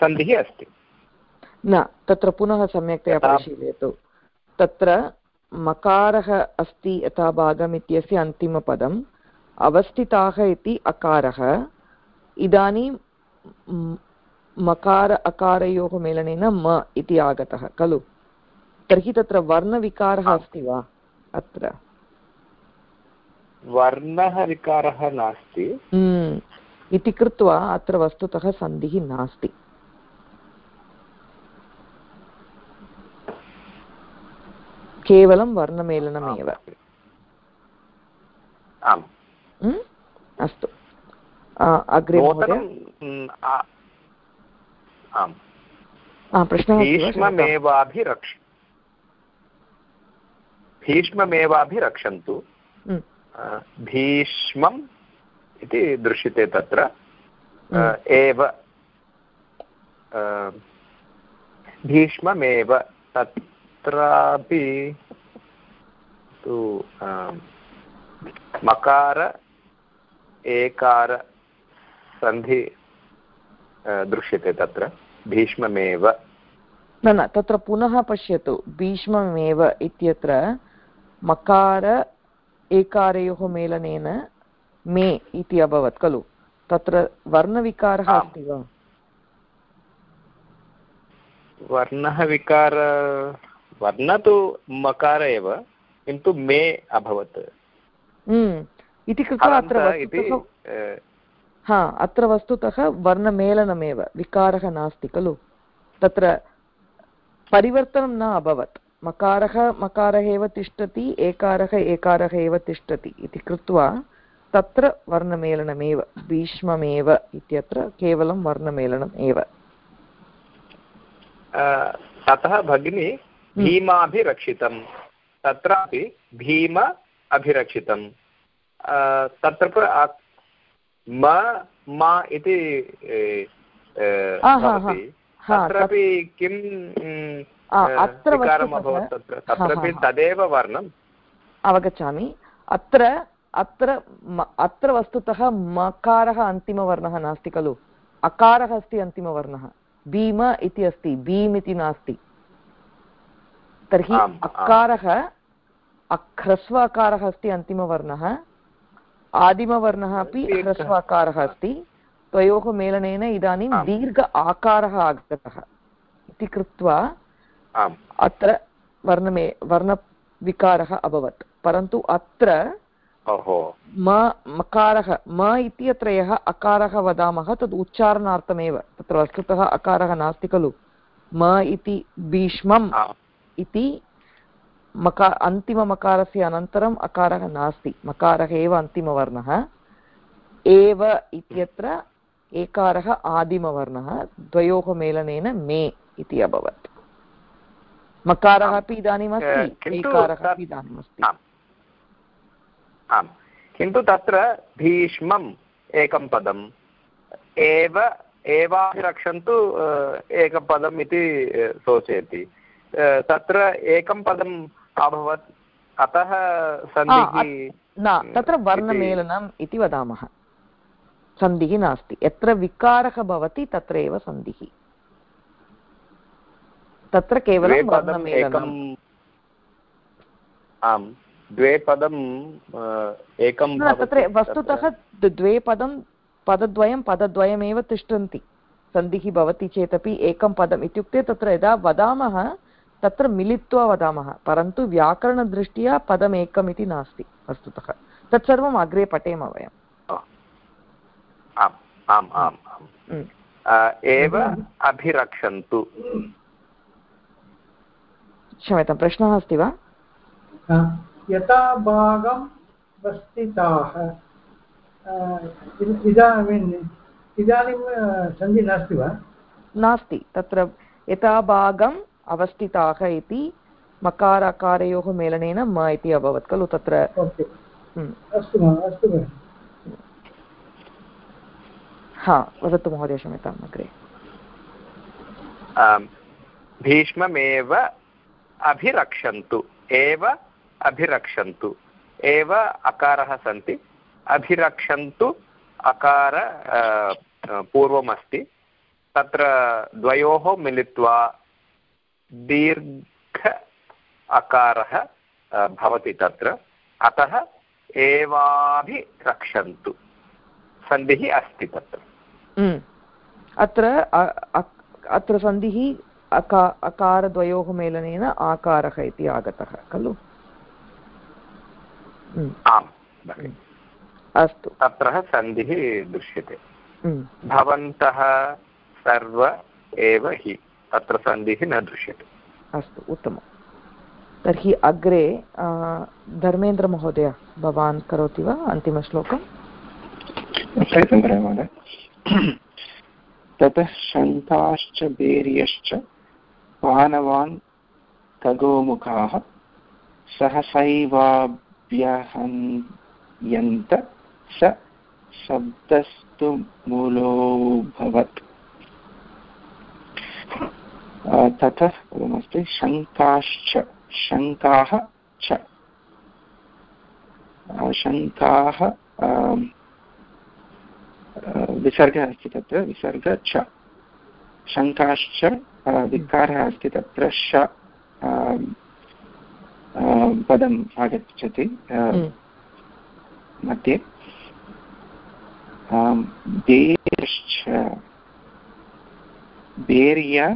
सन्धिः अस्ति। न तत्र पुनः सम्यक्तया परिशीलयतु। तत्र मकारः अस्ति यथा भागम् इत्यस्य अन्तिमपदम् अवस्थिताः इति अकारः। इदानीं मकार अकारयोः मेलनेन म इति आगतः खलु? तर्हि तत्र वर्णविकारः अस्ति वा? अत्र। वर्णः विकारः नास्ति। हम्म, इति कृत्वा अत्र वस्तुतः सन्धिः नास्ति। केवलं वर्णमेलनमेव। आम् हम्म? अस्तु। अग्रे प्रश्नः। भीष्ममेवाभिरक्ष भीष्ममेवाभिरक्षन्तु। हम्म, भीष्मम् इति दृश्यते तत्र। हम्म, एव भीष्ममेव तत्रापि तु मकार एकार सन्धि दृश्यते तत्र। भीष्ममेव। न न तत्र पुनः पश्यतु। भीष्ममेव इत्यत्र मकार एकारयोः मेलनेन मे इति अभवत् खलु? तत्र वर्णविकारः अस्ति वा? वर्णः विकार वर्ण तु मकार एव किन्तु मे अभवत्। हम्म, इति कृत्वा अत्र हा अत्र वस्तुतः वर्णमेलनमेव विकारः नास्ति खलु? तत्र परिवर्तनं न अभवत्। मकारः मकारः एव तिष्ठति एकारः एकारः एव तिष्ठति इति कृत्वा तत्र वर्णमेलनमेव भीष्ममेव इत्यत्र केवलं वर्णमेलनम् एव। ततः भगिनी भीमाभिरक्षितं तत्रापि भीम अभिरक्षितं तत्र म मा इति तत्रापि किं अत्र तत्रापि। तदेव वर्णम् अवगच्छामि अत्र अत्र अत्र वस्तुतः मकारः अन्तिमवर्णः नास्ति खलु अकारः अस्ति अन्तिमवर्णः भीम इति अस्ति भीम् इति नास्ति तर्हि। अकारः अक्- ह्रस्व अकारः अस्ति अन्तिमवर्णः आदिमवर्णः अपि ह्रस्व अकारः अस्ति द्वयोः मेलनेन इदानीं दीर्घ आकारः आगतः इति कृत्वा आम्। अत्र वर्णमे वर्णविकारः अभवत्। परन्तु अत्र म मकारः म इति अत्र यः अकारः वदामः तद् उच्चारणार्थमेव। तत्र वस्तुतः अकारः नास्ति खलु। म इति भीष्मम् इति मका अन्तिममकारस्य अनन्तरम् अकारः नास्ति। मकारः एव अन्तिमवर्णः। एव इत्यत्र एकारः आदिमवर्णः। द्वयोः मेलनेन मे इति अभवत्। मकारः। अपि इदानीम् अस्ति एकारः अपि आम्। किन्तु तत्र भीष्मम् एकं पदम्। एव एवाभिरक्षन्तु एकं पदम् इति सूचयति। तत्र एकं पदम् अभवत्। अतः सन्धिः न तत्र वर्णमेलनम् इति वदामः। सन्धिः नास्ति। यत्र विकारः भवति तत्र एव सन्धिः। तत्र द्वे केवलं पदम् वर्णमेलनम् एकम् आम् द्वे पदम् अ, एकं न भवति तत्र वस्तुतः द- द्वे पदं पदद्वयं पदद्वयमेव तिष्ठन्ति सन्धिः भवति चेदपि एकं पदम् इत्युक्ते तत्र यदा वदामः तत्र मिलित्वा वदामः परन्तु व्याकरणदृष्ट्या पदमेकम् इति नास्ति वस्तुतः तत्सर्वम् अग्रे पठेम वयम् आम् आम् आम् आम् एव अभिरक्षन्तु क्षम्यतां प्रश्नः अस्ति वा? यथा भागं मीन् इदानीं सन्धि नास्ति वा? नास्ति तत्र यथा भागम् अवस्थिताः इति मकाराकारयोः मेलनेन म इति अभवत् खलु तत्र। अस्तु अस्तु हा वदतु महोदय क्षम्यताम् अग्रे। भीष्ममेव अभिरक्षन्तु। एव अभिरक्षन्तु। एव अकारः सन्ति। अभिरक्षन्तु अकार पूर्वमस्ति। तत्र द्वयोः मिलित्वा दीर्घ अकारः भवति तत्र। अतः एवाभिरक्षन्तु। सन्धिः अस्ति तत्र। हम्म। अत्र अत्र सन्धिः अका अकारद्वयोः मेलनेन आकारः इति आगतः खलु? हम्म। आम् अस्तु। तत्र सन्धिः दृश्यते। भवन्तः सर्व एव हि तत्र सन्धिः न दृश्यते। अस्तु उत्तमं तर्हि अग्रे धर्मेन्द्रमहोदय भवान् करोति वा अन्तिमश्लोकम् ततः शङ्काश्च बेर्यश्च पानवान् खगोमुखाः सहसैवाभ्यहन्यन्त स शब्दस्तु मूलोऽभवत्। ततः पदमस्ति शङ्काश्च, शङ्काः च। शङ्काः विसर्गः अस्ति तत्र, विसर्ग च। शङ्काश्च विकारः अस्ति तत्र श पदम् आगच्छति मध्ये। बेर्श्च बेर्य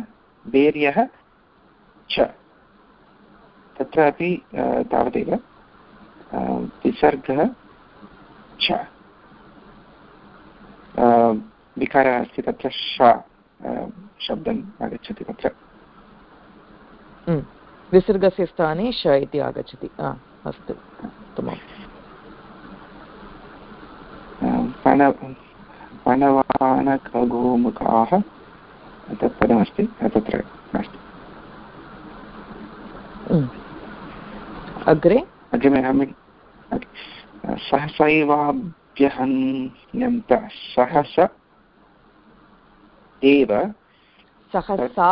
बेर्यः च। तत्रापि तावदेव विसर्गः च। विकारः अस्ति तत्र श शब्दम् आगच्छति तत्र। विसर्गस्य स्थाने श इति आगच्छति। अस्तु। उत्तमम्। पणवानखगोमुखाः तत् पदमस्ति। तत्र नास्ति अग्रे? अग्रिमे सहसैवाभ्यहन्यन्त सहस एव सहसा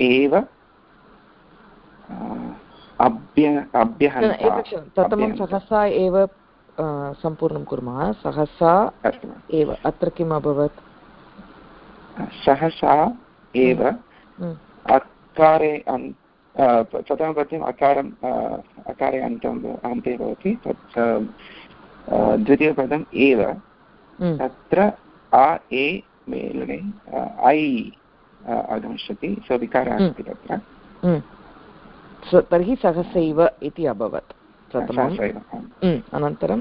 एव प्रथमं सहसा एव सम्पूर्णं कुर्मः। सहसा एव अत्र किम् अभवत्? सहसा एव अकारे प्रथमपद्यम् अकारम् अकारे अन्तम् अन्ते भवति। तत् द्वितीयपदम् एव। तत्र आ ए मेलने ऐ आगमिष्यति सो विकारः अस्ति तत्र तर्हि सहसैव इति अभवत् प्रथमम्। अनन्तरं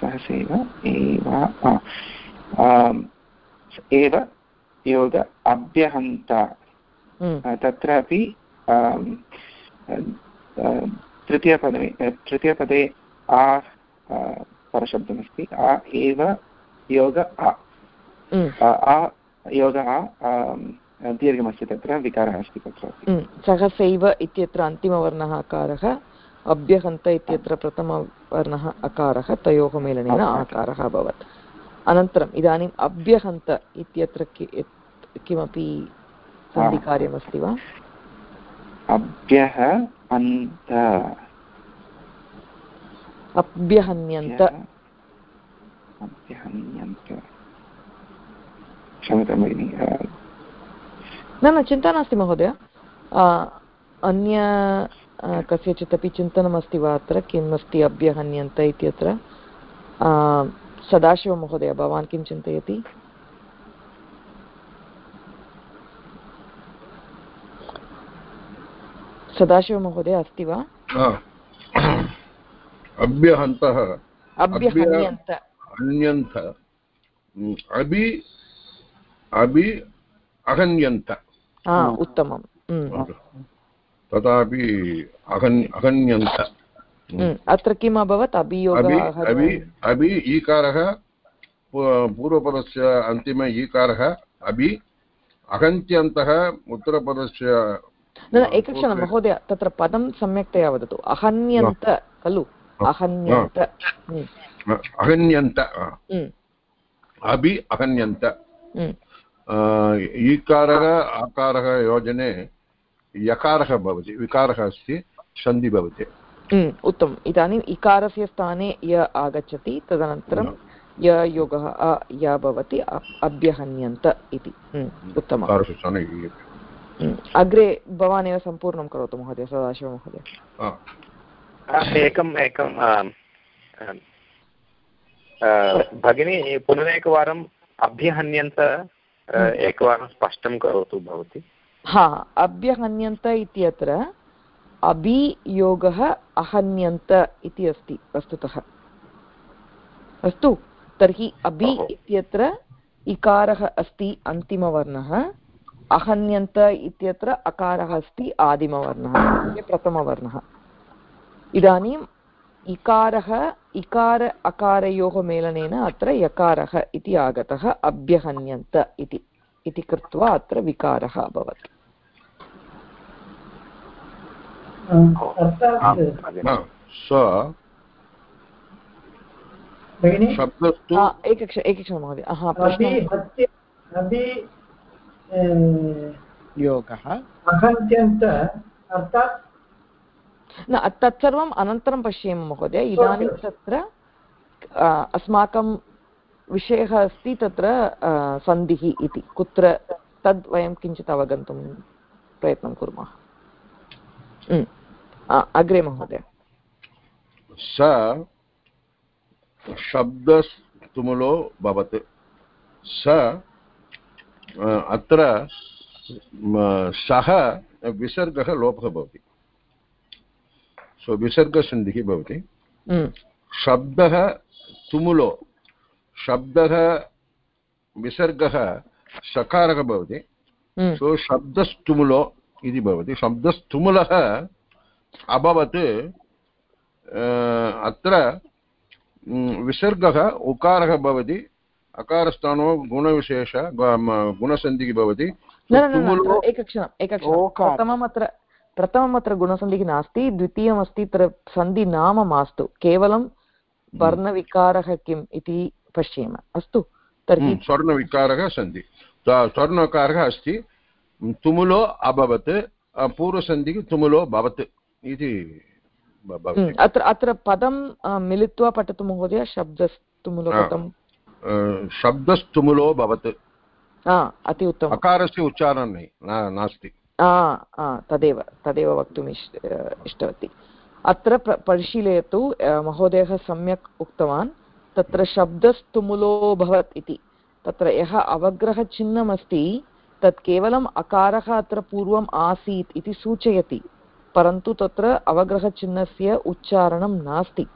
सहसैव एव एव योग अभ्यहन्त। तत्रापि तृतीयपदे तृतीयपदे आ परशब्दमस्ति आ एव योग आ। आ योग आ दीर्घमस्ति तत्र विकारः अस्ति तत्र। सहसैव इत्यत्र अन्तिमवर्णः अकारः अभ्यहन्त इत्यत्र प्रथमवर्णः अकारः तयोः मेलनेन आकारः अभवत् अनन्तरम् इदानीम् अभ्यहन्त इत्यत्र किमपि सन्धिकार्यमस्ति वा? अभ्यः अन्त अभ्यहन्यन्त न न चिन्ता नास्ति महोदय अन्य कस्यचित् अपि चिन्तनमस्ति वा अत्र किम् अस्ति अभ्यहन्यन्त इति अत्र सदाशिव महोदय भवान् किं चिन्तयति सदाशिवमहोदय अस्ति वा अभ्यहन्तः। अन्यन्त अभि अभि अहन्यन्त। हम्म, तथापि अहन् अहन्यन्त। अत्र किम् अभवत्? अभि अभियोगः अभि अभि ईकारः। पूर्वपदस्य अन्तिम ईकारः अभि अहन्त्यन्तः उत्तरपदस्य न एकक्षणं महोदय तत्र पदं सम्यक्तया वदतु। अहन्यन्त खलु? अहन्यन्त। हम्म, अहन्यन्त हा। हम्म, अभि अहन्यन्त। हम्म, ईकारः आकारः योजने यकारः भवति विकारः अस्ति सन्धि भवति। हम्म, उत्तमम्। इदानीम् इकारस्य स्थाने य आगच्छति तदनन्तरं य योगः अ य भवति अभ्यहन्यन्त इति। हम्म, उत्तमम्। हम्म, अग्रे भवान् एव सम्पूर्णं करोतु महोदय सदाशिवमहोदय। हा। एकम् एकं भगिनी पुनरेकवारम् अभ्यहन्यन्त अ, एकवारं स्पष्टं करोतु भवती। हा अभ्यहन्यन्त इत्यत्र अभियोगः अहन्यन्त इति अस्ति वस्तुतः। अस्तु तर्हि अभि इत्यत्र इकारः अस्ति अन्तिमवर्णः। अहन्यन्त इत्यत्र अकारः अस्ति आदिमवर्णः प्रथमवर्णः। इदानीम् इकारः इकार अकारयोः मेलनेन अत्र यकारः इति आगतः अभ्यहन्यन्त इति इति कृत्वा अत्र विकारः अभवत् एकक्ष एकक्षणं महोदय। प्रश्नः हत्य अभि योगः। अहन्त्यन्त अर्थात् न तत्सर्वम् अनन्तरं पश्येम महोदय. इदानीं तत्र अस्माकं विषयः अस्ति तत्र सन्धिः इति. कुत्र तद् वयं किञ्चित् अवगन्तुं प्रयत्नं कुर्मः. अग्रे महोदय. स शब्दस्तुमुलो भवत्. स अत्र सः विसर्गः लोपः भवति. सो विसर्गसन्धिः भवति। उम्. शब्दः तुमुलो शब्दः विसर्गः सकारः भवति. सो शब्दस्तुमुलो इति भवति। शब्दस्तुमुलः अभवत् अत्र विसर्गः उकारः भवति। अकारस्थानो गुणविशेष गुणसन्धिः भवति। अत्र एकक्षणम् प्रथमम् अत्र प्रथमम् अत्र गुणसन्धिः नास्ति द्वितीयमस्ति तत्र सन्धि नाम मास्तु केवलं वर्णविकारः किम् इति पश्येम। अस्तु तर्हि म्, स्वर्णविकारः सन्धि। स्वर्णकारः अस्ति तुमुलो अभवत् पूर्वसन्धिः तुमुलो भवत् इति हम्म, अत्र अत्र पदं मिलित्वा पठतु महोदय शब्दस्तुमुलपदं अ, शब्दस्तुमुलो भवत्। अति उत्तमम्। अकारस्य उच्चारणं न- नास्ति। तदेव तदेव वक्तुम् इष् इष्टवती अत्र प्र परिशीलयतु महोदयः सम्यक् उक्तवान् तत्र शब्दस्तुमुलो भवत् इति तत्र यः अवग्रहचिह्नमस्ति तत् केवलम् अकारः अत्र पूर्वम् आसीत् इति सूचयति परन्तु तत्र अवग्रहचिह्नस्य उच्चारणं नास्ति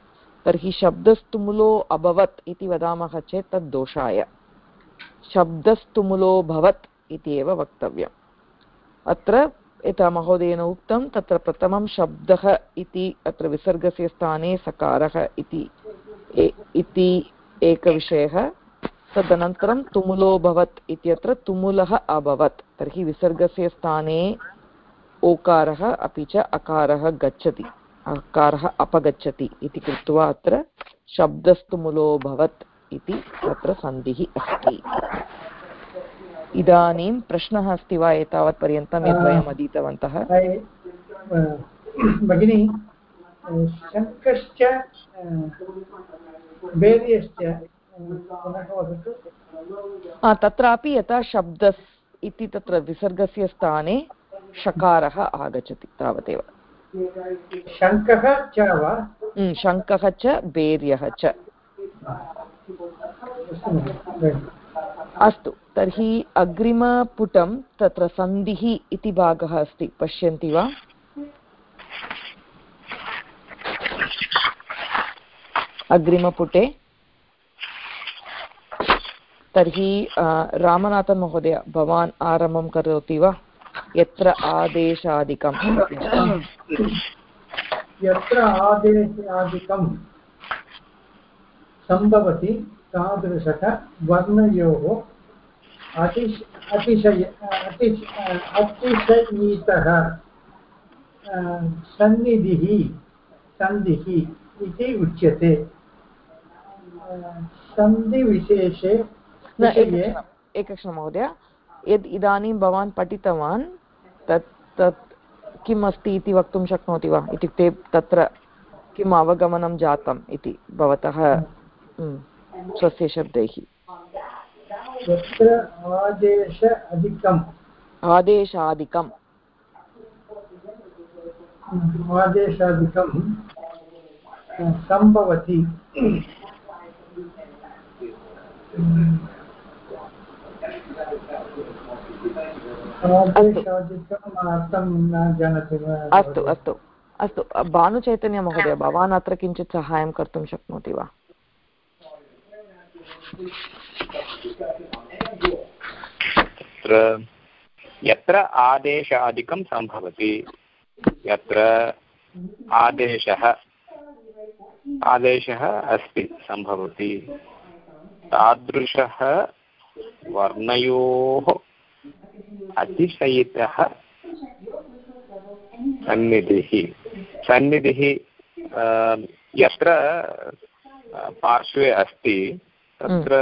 तर्हि शब्दस्तुमुलो अभवत् इति वदामः चेत् तद् दोषाय शब्दस्तुमुलो इति एव वक्तव्यम् अत्र यथा महोदयेन उक्तं, तत्र प्रथमं शब्दः इति अत्र विसर्गस्य स्थाने सकारः इति इति एकविषयः। तदनन्तरं तुमुलो भवत् इत्यत्र तुमुलः अभवत्। तर्हि विसर्गस्य स्थाने ओकारः अपि च अकारः गच्छति, अकारः अपगच्छति इति कृत्वा अत्र शब्दस्तुमुलो भवत् इति तत्र सन्धिः अस्ति। इदानीं प्रश्नः अस्ति वा एतावत् पर्यन्तं यद् वयम् अधीतवन्तः? भगिनि शङ्कश्च हा, तत्रापि यथा शब्दस् इति तत्र विसर्गस्य स्थाने षकारः आगच्छति तावदेव। शङ्कः च वा? शङ्कः च बेर्यः च। अस्तु। तर्हि अग्रिमपुटं तत्र सन्धिः इति भागः अस्ति। पश्यन्ति वा? अग्रिमपुटे। तर्हि रामनाथमहोदय, भवान् आरम्भं करोति वा? यत्र आदेशादिकं? यत्र आदेशादिकं सम्भवति तादृशः वर्णयोः अतिश अतिशय अतिश अतिशयितः सन्निधिः सन्धिः इति उच्यते। सन्धिविशेषे एकक्षणं महोदय। यद् इदानीं भवान् पठितवान् तत् तत् किम् अस्ति इति वक्तुं शक्नोति वा? इत्युक्ते तत्र किम् अवगमनं जातम् इति भवतः स्वस्य शब्दैः। आदेश अधिकम्। आदेशादिकम्। आदेशादिकं सम्भवति। अस्तु। अस्तु अस्तु भानुचैतन्यमहोदय भवान् अत्र किञ्चित् सहायं कर्तुं शक्नोति वा? तत्र यत्र आदेशादिकं सम्भवति। यत्र आदेशः आदेशः अस्ति, सम्भवति। तादृशः वर्णयोः अतिशयितः सन्निधिः। सन्निधिः यत्र पार्श्वे अस्ति, तत्र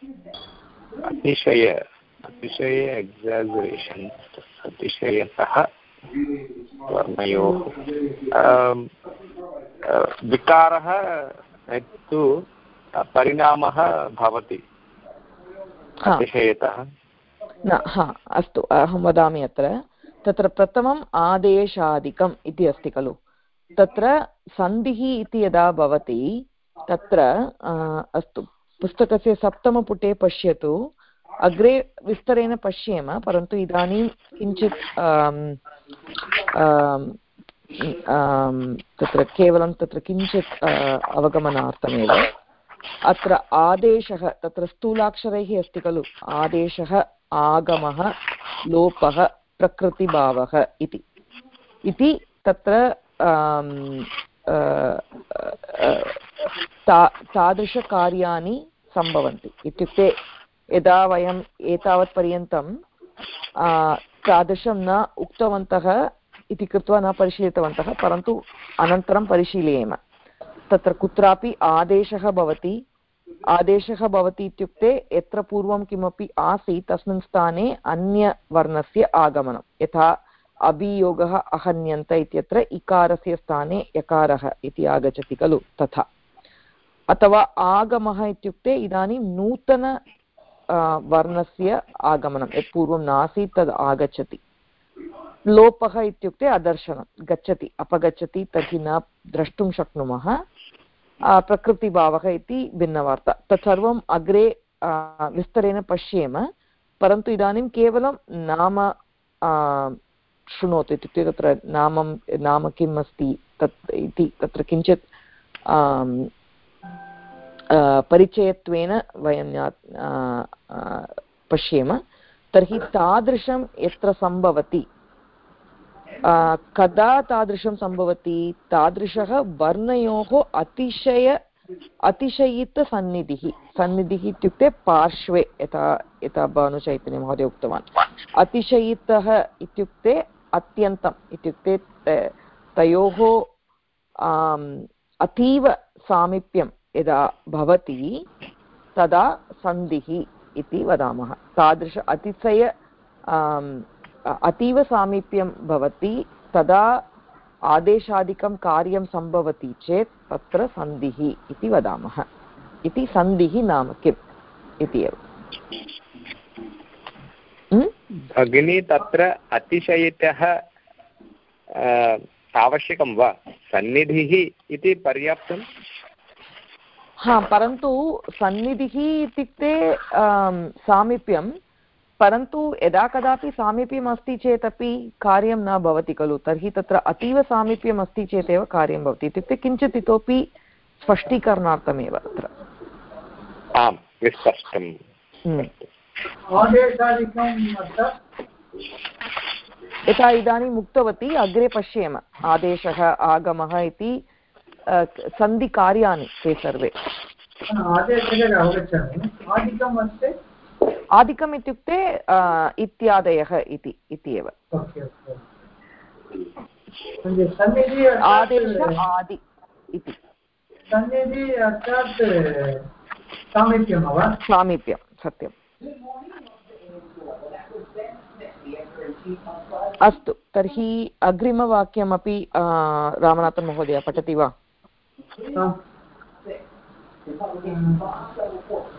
अतिशय अतिशय एक्साजरेशन् अतिशयतः वर्णयोः। विकारः तु परिणामः भवति। अतिशयतः। न हा अस्तु अहं वदामि अत्र। तत्र प्रथमम् आदेशादिकम् इति अस्ति खलु। तत्र सन्धिः इति यदा भवति तत्र अस्तु। पुस्तकस्य सप्तमपुटे पश्यतु. अग्रे विस्तरेण पश्येम, परन्तु इदानीं किञ्चित् तत्र केवलं तत्र किञ्चित् अवगमनार्थमेव. अत्र आदेशः, तत्र स्थूलाक्षरैः अस्ति खलु. आदेशः, आगमः, लोपः, प्रकृतिभावः इति. इति तत्र तादृशकार्याणि सम्भवन्ति। इत्युक्ते यदा वयम् एतावत्पर्यन्तं तादृशं न उक्तवन्तः इति कृत्वा न परिशीलितवन्तः, परन्तु अनन्तरं परिशीलयेम। तत्र कुत्रापि आदेशः भवति। आदेशः भवति इत्युक्ते यत्र पूर्वं किमपि आसीत्, तस्मिन् स्थाने अन्यवर्णस्य आगमनं। यथा अभियोगः अहन्यन्त इत्यत्र इकारस्य स्थाने यकारः इति आगच्छति खलु तथा। अथवा आगमः इत्युक्ते इदानीं नूतन वर्णस्य आगमनं, यत् पूर्वं नासीत् तद् आगच्छति। लोपः इत्युक्ते अदर्शनं, गच्छति, अपगच्छति, तर्हि न द्रष्टुं शक्नुमः। प्रकृतिभावः इति भिन्नवार्ता। तत्सर्वम् अग्रे विस्तरेण पश्येम, परन्तु इदानीं केवलं नाम शृणोतु इत्युक्ते तत्र नामं, नाम किम् अस्ति तत् इति, तत्र किञ्चित् परिचयत्वेन वयं पश्येम, तर्हि तादृशं यत्र सम्भवति? कदा तादृशं सम्भवति? तादृशः वर्णयोः अतिशय, अतिशयितसन्निधिः, सन्निधिः इत्युक्ते पार्श्वे यथा यथा भानुचैतन्यमहोदय उक्तवान्। अतिशयितः इत्युक्ते अत्यन्तम्, इत्युक्ते तयोः अतीव सामीप्यं यदा भवति तदा सन्धिः इति वदामः। तादृश अतिशय अतीव सामीप्यं भवति, तदा आदेशादिकं कार्यं सम्भवति चेत् तत्र सन्धिः इति वदामः। इति सन्धिः नाम किम् इति एव। भगिनी तत्र अतिशयितः आवश्यकं वा? सन्निधिः इति पर्याप्तं? हा परन्तु सन्निधिः इत्युक्ते सामीप्यं परन्तु यदा कदापि सामीप्यम् अस्ति चेदपि कार्यं न भवति खलु तर्हि तत्र अतीव सामीप्यम् अस्ति चेदेव कार्यं भवति। इत्युक्ते किञ्चित् इतोपि स्पष्टीकरणार्थमेव अत्र। आम् हम्म। यथा इदानीम् उक्तवती अग्रे पश्येम आदेशः आगमः इति सन्धिकार्याणि ते सर्वे आदिकम् इत्युक्ते इत्यादयः इति इति एव आदेश आदि इति सामीप्यं सत्यम् अस्तु तर्हि अग्रिमवाक्यमपि रामनाथन् महोदय पठति वा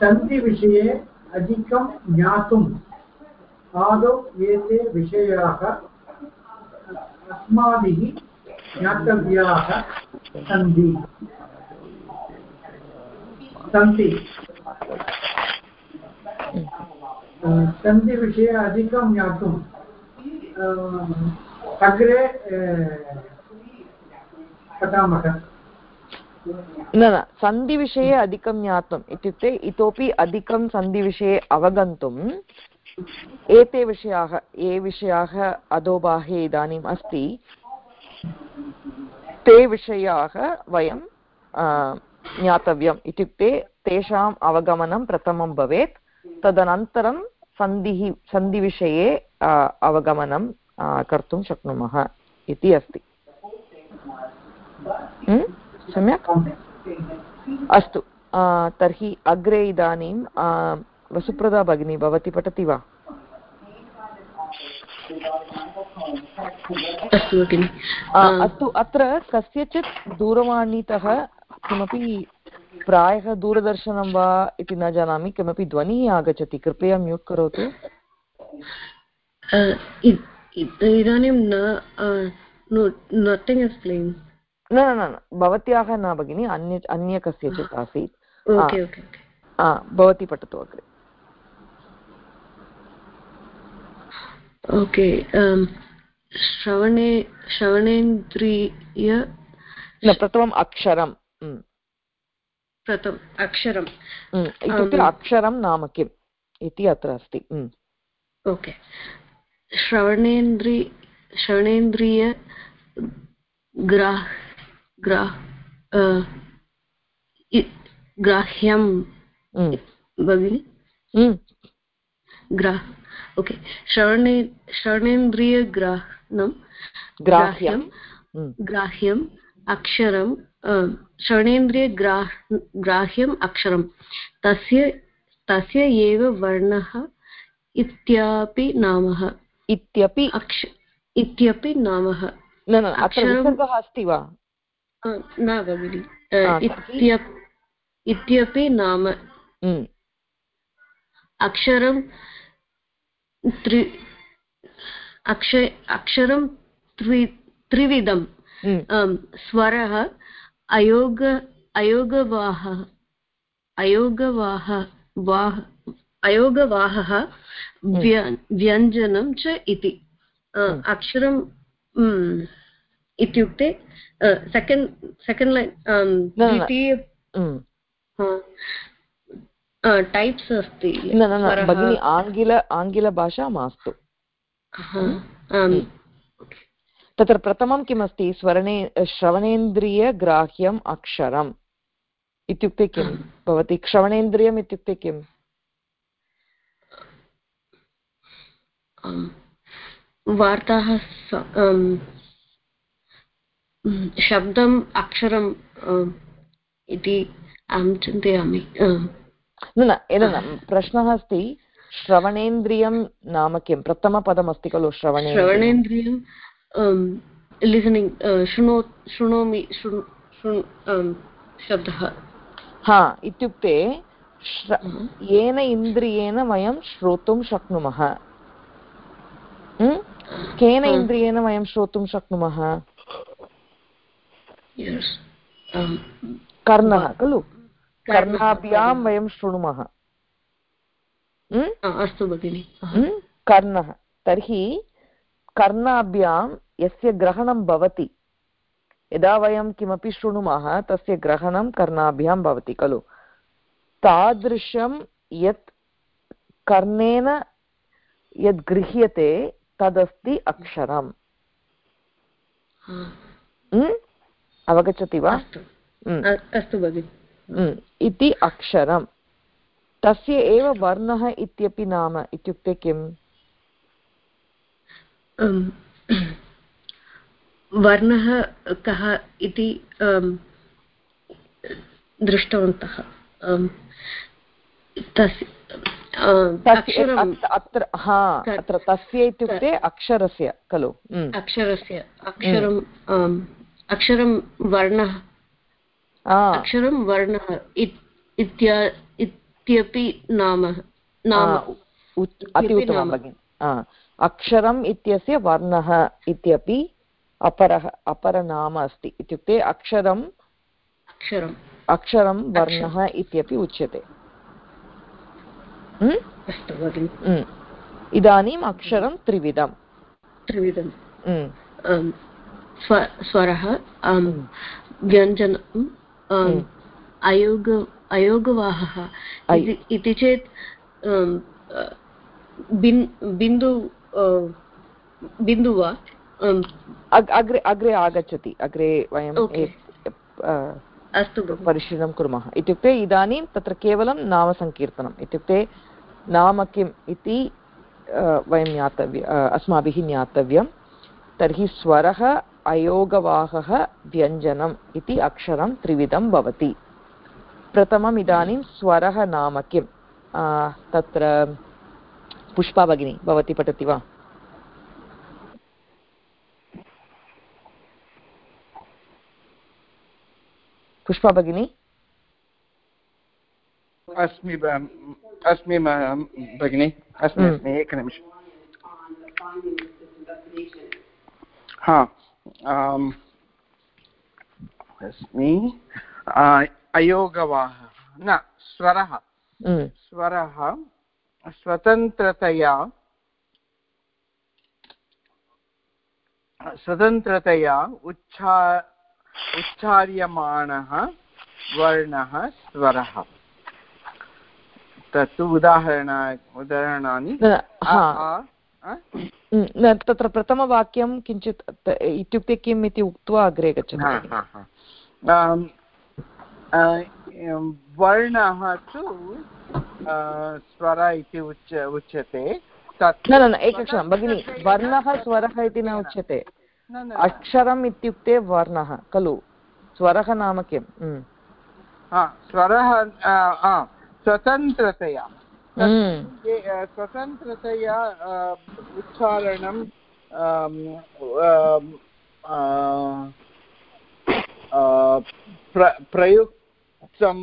सन्धिविषये अधिकं ज्ञातुम् आदौ एते विषयाः अस्माभिः ज्ञातव्याः सन्ति। सन्ति। सन्धिविषये अधिकं ज्ञातुम् अग्रे पठामः। न न, सन्धिविषये अधिकं ज्ञातुम् इत्युक्ते इतोपि अधिकं सन्धिविषये अवगन्तुम् एते विषयाः, ये विषयाः अधोबाहे इदानीम् अस्ति, ते विषयाः वयं ज्ञातव्यम् इत्युक्ते तेषाम् अवगमनं प्रथमं भवेत्, तदनन्तरं सन्धिः, सन्धिविषये अवगमनं कर्तुं शक्नुमः इति अस्ति? सम्यक्? अस्तु तर्हि अग्रे इदानीं वसुप्रदा भगिनी भवती पठति वा? अस्तु अत्र कस्यचित् दूरवाणीतः किमपि प्रायः दूरदर्शनं वा इति न जानामि किमपि ध्वनिः आगच्छति कृपया म्यूट् करोतु। इदानीं न नथिङ्ग् इस् प्लेइङ्ग् न न न भवत्याः न भगिनि अन्य अन्य कस्यचित् आसीत्. भवती पठतु अग्रे. ओके श्रवणे श्रवणेन्द्रिय न प्रथमम् अक्षरम्. उम्, प्रथम अक्षरं उम्, इत्युक्ते अक्षरं नाम किम्? इति अत्र अस्ति. ओके श्रवणेन्द्रि श्रवणेन्द्रिय ग्राह् ग्राह्यं। उम्, भगिनि? उम्, ग्राह् ओके। श्रवणे श्रवणेन्द्रियग्राह्णं। ग्राह्यम् उम्, ग्राह्यम् अक्षरं अ, ग्राह्यम् अक्षरं। तस्य तस्य एव वर्णः इत्यापि नामः। इत्यपि? अक्ष इत्यपि नामः। न न अत्र विसर्गः अस्ति वा? न भगिनि इत्यपि नाम अक्षरं त्रि अक्ष अक्षरं त्रि अम्, स्वरः अयोग अयोगवाह अयोगवाह वाह अयोगवाहः व्य- व्यञ्जनं च इति। अक्षरं इत्युक्ते सेकेण्ड् सेकेण्ड् लैन्। टैप्स् अस्ति न न न भगिनि आङ्गिल आङ्गिलभाषा मास्तु. तत्र प्रथमं किमस्ति? स्वर्णे श्रवणेन्द्रियग्राह्यम् अक्षरम्. इत्युक्ते किं? भवति श्रवणेन्द्रियम् इत्युक्ते किम् वार्ताः शब्दम् अक्षरम् इति अहं चिन्तयामि। न न प्रश्नः अस्ति श्रवणेन्द्रियं नाम किं? प्रथमपदमस्ति खलु श्रवणे श्रवणेन्द्रियं लिसनिङ्ग् शृणो शृणोमि शब्दः। हा इत्युक्ते येन इन्द्रियेण वयं श्रोतुं शक्नुमः। केन इन्द्रियेण वयं श्रोतुं शक्नुमः. कर्णः खलु कर्णः, कर्णाभ्यां कर्णः। वयं शृणुमः उम्? आ, अस्तु भगिनि उम्? कर्णः तर्हि कर्णाभ्यां यस्य ग्रहणं भवति यदा वयं किमपि शृणुमः तस्य ग्रहणं कर्णाभ्यां भवति खलु तादृशं यत् कर्णेन यद् गृह्यते तदस्ति अक्षरम् अवगच्छति वा? अस्तु। भगिनि। इति अक्षरं तस्य एव वर्णः इत्यपि नाम इत्युक्ते किम् वर्णः कः इति दृष्टवन्तः। अत्र हा अत्र तस्य इत्युक्ते अक्षरस्य खलु। अक्षरस्य अक्षरं अक्षरं वर्णः। अक्षरं वर्णः इत्यपि नाम नाम अति उत्तमं भगिनि। अक्षरम् इत्यस्य वर्णः इत्यपि अपरः अपरनाम अस्ति। इत्युक्ते अक्षरम् अक्षरम्। अक्षरं वर्णः इत्यपि उच्यते। अस्तु भगिनि। इदानीम् अक्षरं त्रिविधं त्रिविधं स्वरः व्यञ्जनम् अयोग अयोगवाहः। इति चेत् बिन्दु बिन्दु वा अग्रे अग्रे आगच्छति अग्रे वयं अस्तु परिशीलनं कुर्मः। इत्युक्ते इदानीं तत्र केवलं नामसङ्कीर्तनम् इत्युक्ते नाम किम् इति वयं ज्ञातव्य अस्माभिः ज्ञातव्यं। तर्हि स्वरः अयोगवाहः व्यञ्जनम् इति अक्षरं त्रिविधं भवति। प्रथमम् इदानीं स्वरः नाम किं तत्र पुष्पा भगिनी भवती पठति वा? पुष्पा भगिनी? अस्मि अस्मि भगिनि अस्मि हम्म। अस्मि एकनिमिषम्। हा। अस्मि अयोगवाह न स्वरः। स्वरः स्वतन्त्रतया स्वतन्त्रतया उच्चा उच्चार्यमाणः वर्णः स्वरः तत्तु उदाहरण उदाहरणानि तत्र प्रथमवाक्यं किञ्चित् इत्युक्ते किम् इति उक्त्वा अग्रे गच्छतु वर्णः तु स्वर इति उच् उच्यते न न एकक्षणं भगिनि वर्णः स्वरः इति न उच्यते अक्षरम् इत्युक्ते वर्णः खलु स्वरः नाम किम् स्वरः स्वतन्त्रतया स्वतन्त्रतया उच्चारणं प्र प्रयुक्तं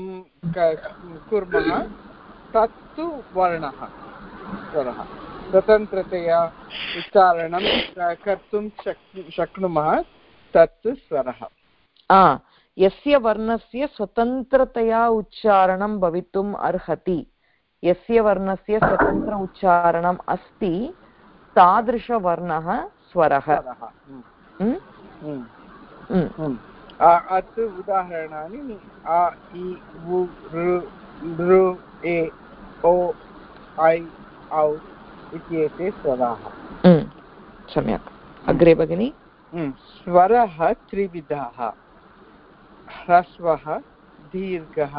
कुर्मः तत्तु वर्णः स्वरः। स्वतन्त्रतया उच्चारणं कर्तुं शक् शक्नुमः तत्तु स्वरः। यस्य वर्णस्य स्वतन्त्रतया उच्चारणं भवितुम् अर्हति। यस्य वर्णस्य स्वतन्त्र उच्चारणम् अस्ति तादृशवर्णः स्वरः। अत्र उदाहरणानि अ इ उ ऋ ए ओ ऐ औ इत्येते स्वराः। सम्यक्। अग्रे भगिनि। स्वरः त्रिविधाः। ह्रस्वः दीर्घः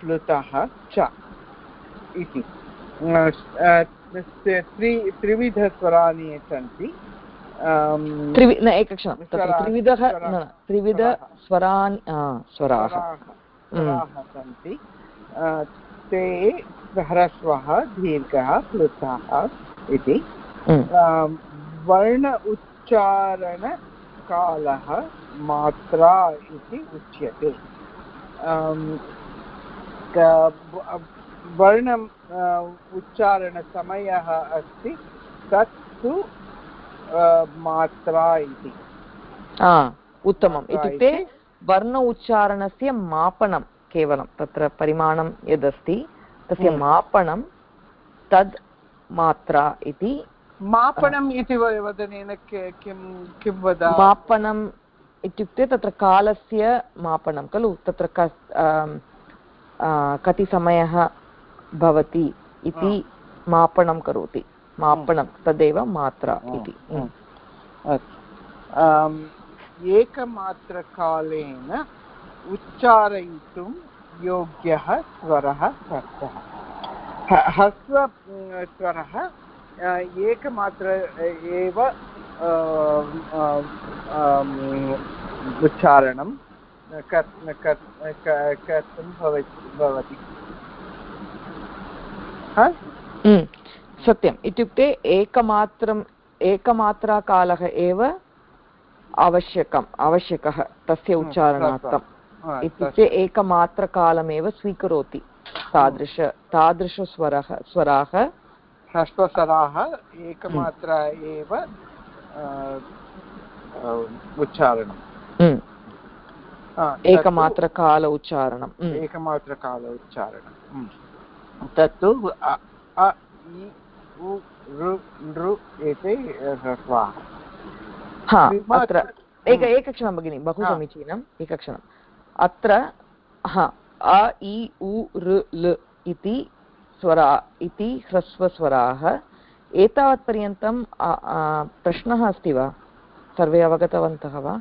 प्लुतः च। इति। त्रि त्रिविधस्वराणि सन्ति। त्रिवि न एकक्षणं तत्र त्रिविधः न त्रिविधस्वरान् स्वराः सन्ति। ते ह्रस्वः दीर्घः प्लुतः इति। वर्ण उच्चारणकालः मात्रा इति उच्यते। वर्णम् उच्चारणसमयः अस्ति तत्तु मात्रा इति। उत्तमम्। इत्युक्ते वर्ण उच्चारणस्य मापनं केवलं तत्र परिमाणं यदस्ति तस्य हम्म। मापनं तद् मात्रा इति। मापनम् इति वदनेन किं किं वद मापनं इत्युक्ते तत्र कालस्य मापनं खलु? तत्र कति समयः भवति इति मापनं करोति। मापनं तदेव मात्रा इति। एकमात्रकालेन उच्चारयितुं योग्यः स्वरः ह्रस्वः ह्रस्व स्वरः एकमात्र एव उच्चारणं कर्तुं भवति। सत्यम् इत्युक्ते एकमात्रम् एकमात्राकालः एव आवश्यकम् आवश्यकः तस्य उच्चारणार्थम् इत्युक्ते एकमात्रकालमेव स्वीकरोति तादृश तादृशस्वरः स्वराः ह्रस्वस्वराः एकमात्र एव उच्चारणम् एकमात्रकाल उच्चारणम् एकमात्रकाल उच्चारणं तत्तु अ इ उ ऋ नृ एते ह्रस्वाः हा अत्र एक एकक्षणं भगिनि बहु समीचीनम् एकक्षणम्। अत्र हा अ इ उ ऋ लृ इति स्वरा इति ह्रस्वस्वराः। एतावत्पर्यन्तं प्रश्नः अस्ति वा? सर्वे अवगतवन्तः वा?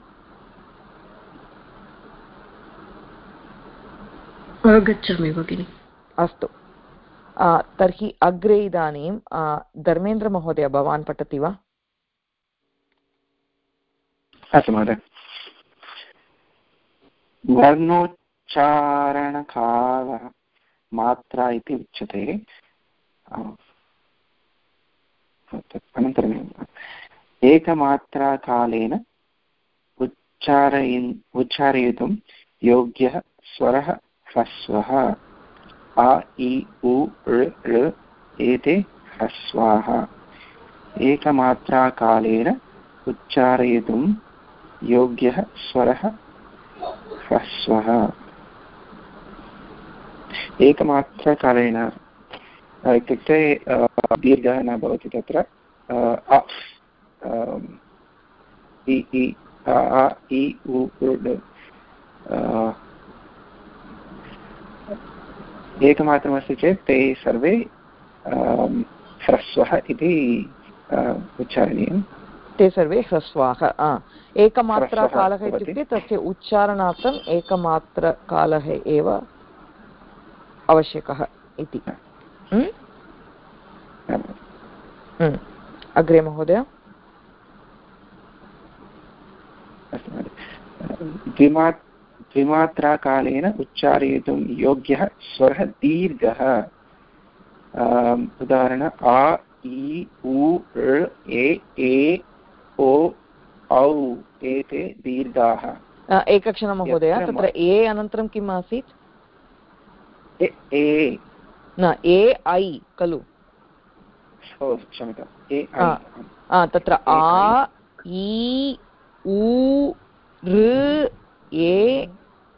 अवगच्छामि भगिनि। अस्तु। तर्हि अग्रे इदानीं धर्मेन्द्रमहोदय, भवान् पठति वा? अस्तु महोदय। वर्णोच्चारणकालः मात्रा इति उच्यते। अनन्तरम् एकमात्राकालेन उच्चारयन् उच्चारयितुं योग्यः स्वरः ह्रस्वः। अ इ उ ऋ एते ह्रस्वाः एकमात्राकालेन उच्चारयितुं योग्यः स्वरः ह्रस्वः एकमात्रकालेन इत्युक्ते दीर्घः न भवति तत्र इ इ उ एकमात्रमस्ति चेत् ते सर्वे ह्रस्वः इति उच्चारणीयं ते सर्वे ह्रस्वाः एकमात्रकालः इत्युक्ते तस्य उच्चारणार्थम् एकमात्रकालः एव आवश्यकः इति। अग्रे महोदय। द्विमात्राकालेन उच्चारयितुं योग्यः स्वरः दीर्घः उदाहरण आ इ उ ए ए ओ औ एते दीर्घाः एकक्षणं महोदय तत्र ए अनन्तरं किम् आसीत् ए न ए ऐ खलु क्षम्यताम् तत्र आ इ उ ऋ ए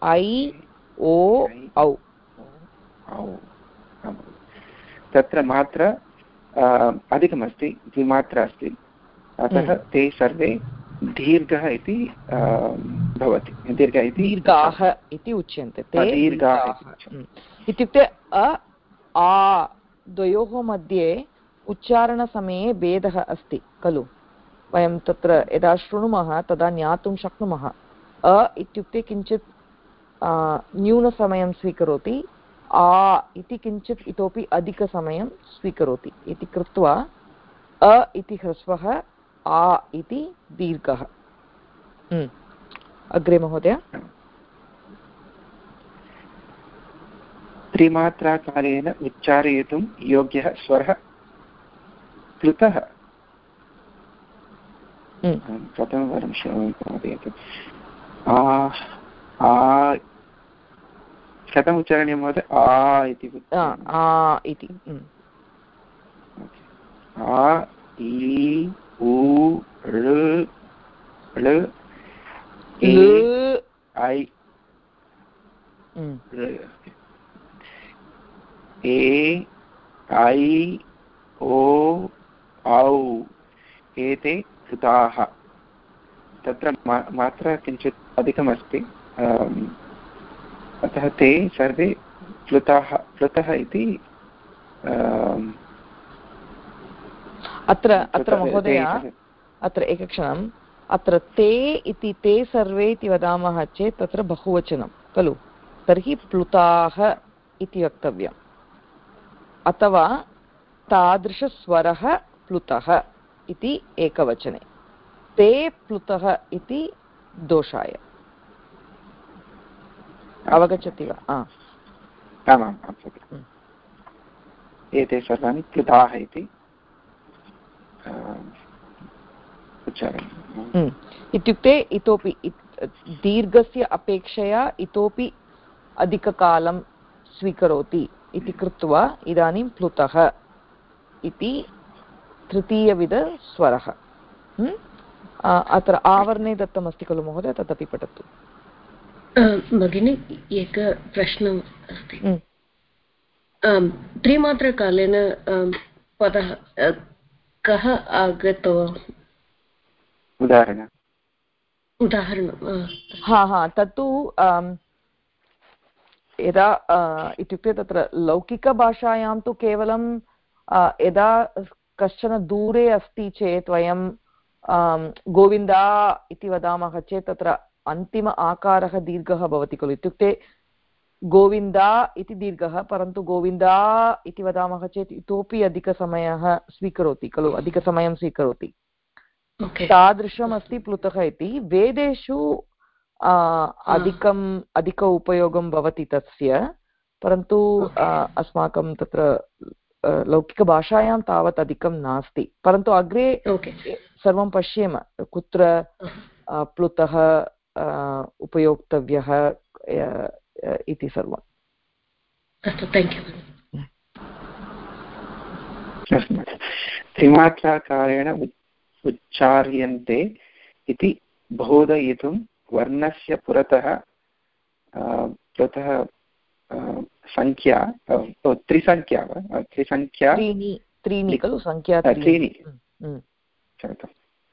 ऐ ओ औ। तत्र मात्र अधिकमस्ति द्विमात्रा अस्ति। अतः ते सर्वे दीर्घः इति भवति। दीर्घ इति दीर्घाः इति उच्यन्ते। ते दीर्घाः इत्युक्ते अ आ द्वयोः मध्ये उच्चारणसमये भेदः अस्ति खलु? वयं तत्र यदा शृणुमः तदा ज्ञातुं शक्नुमः। अ इत्युक्ते किञ्चित् न्यूनसमयं स्वीकरोति। आ इति किञ्चित् इतोपि अधिकसमयं स्वीकरोति। इति कृत्वा अ इति ह्रस्वः आ इति दीर्घः। अग्रे महोदय। त्रिमात्राकालेन उच्चारयितुं योग्यः स्वरः कृतः। प्रथमवारं शृणोमि कथम् उच्चारणीयं महोदय? आ इति आ इति आ इ उ ऋ ऋ ऐ ए ऐ ओ औ एते कृताः। तत्र मात्रा किञ्चित् अधिकमस्ति। अतः ते सर्वे प्लुताः प्लुतः इति अम्, अत्र अत्र महोदय अत्र एकक्षणम् अत्र ते इति ते सर्वे इति वदामः चेत् तत्र बहुवचनं खलु? तर्हि प्लुताः इति वक्तव्यम्। अथवा तादृशस्वरः प्लुतः इति एकवचने। ते प्लुतः इति दोषाय। अवगच्छति वा? आमाम् आं सत्यम् एते सर्वाणि प्लुताः इति अम्, हम्म। इत्युक्ते इतोपि दीर्घस्य अपेक्षया इतोपि अधिककालं स्वीकरोति इति कृत्वा इदानीं प्लुतः इति तृतीयविधस्वरः हम्म? अत्र आवरणे दत्तमस्ति खलु महोदय? तदपि पठतु। भगिनी एक प्रश्नम् अस्ति। हम्म। त्रिमात्रकालेन पदः कः आगतवान् उदाहरण उदाहरणं हा हा तत्तु यदा इत्युक्ते तत्र लौकिकभाषायां तु केवलं यदा कश्चन दूरे अस्ति चेत् वयं गोविन्दा इति वदामः चेत् तत्र अन्तिम आकारः दीर्घः भवति खलु इत्युक्ते गोविन्दा इति दीर्घः परन्तु गोविन्दा इति वदामः चेत् इतोपि अधिकसमयः स्वीकरोति खलु अधिकसमयं स्वीकरोति। ओके। तादृशमस्ति प्लुतः इति। वेदेषु अधिकम् अधिक उपयोगं भवति तस्य परन्तु आ, अस्माकं तत्र लौकिकभाषायां तावत् अधिकं नास्ति। परन्तु अग्रे ओके। सर्वं पश्येम कुत्र प्लुतः उपयोक्तव्यः इति सर्वम्। अस्तु थेङ्क् यू त्रिमात्राकारेण उच्चार्यन्ते इति बोधयितुं वर्णस्य पुरतः पुरतः सङ्ख्या त्रिसङ्ख्या वा? त्रिसङ्ख्या त्रीणि त्रीणि खलु सङ्ख्या त्रीणि। हम्म, हम्म।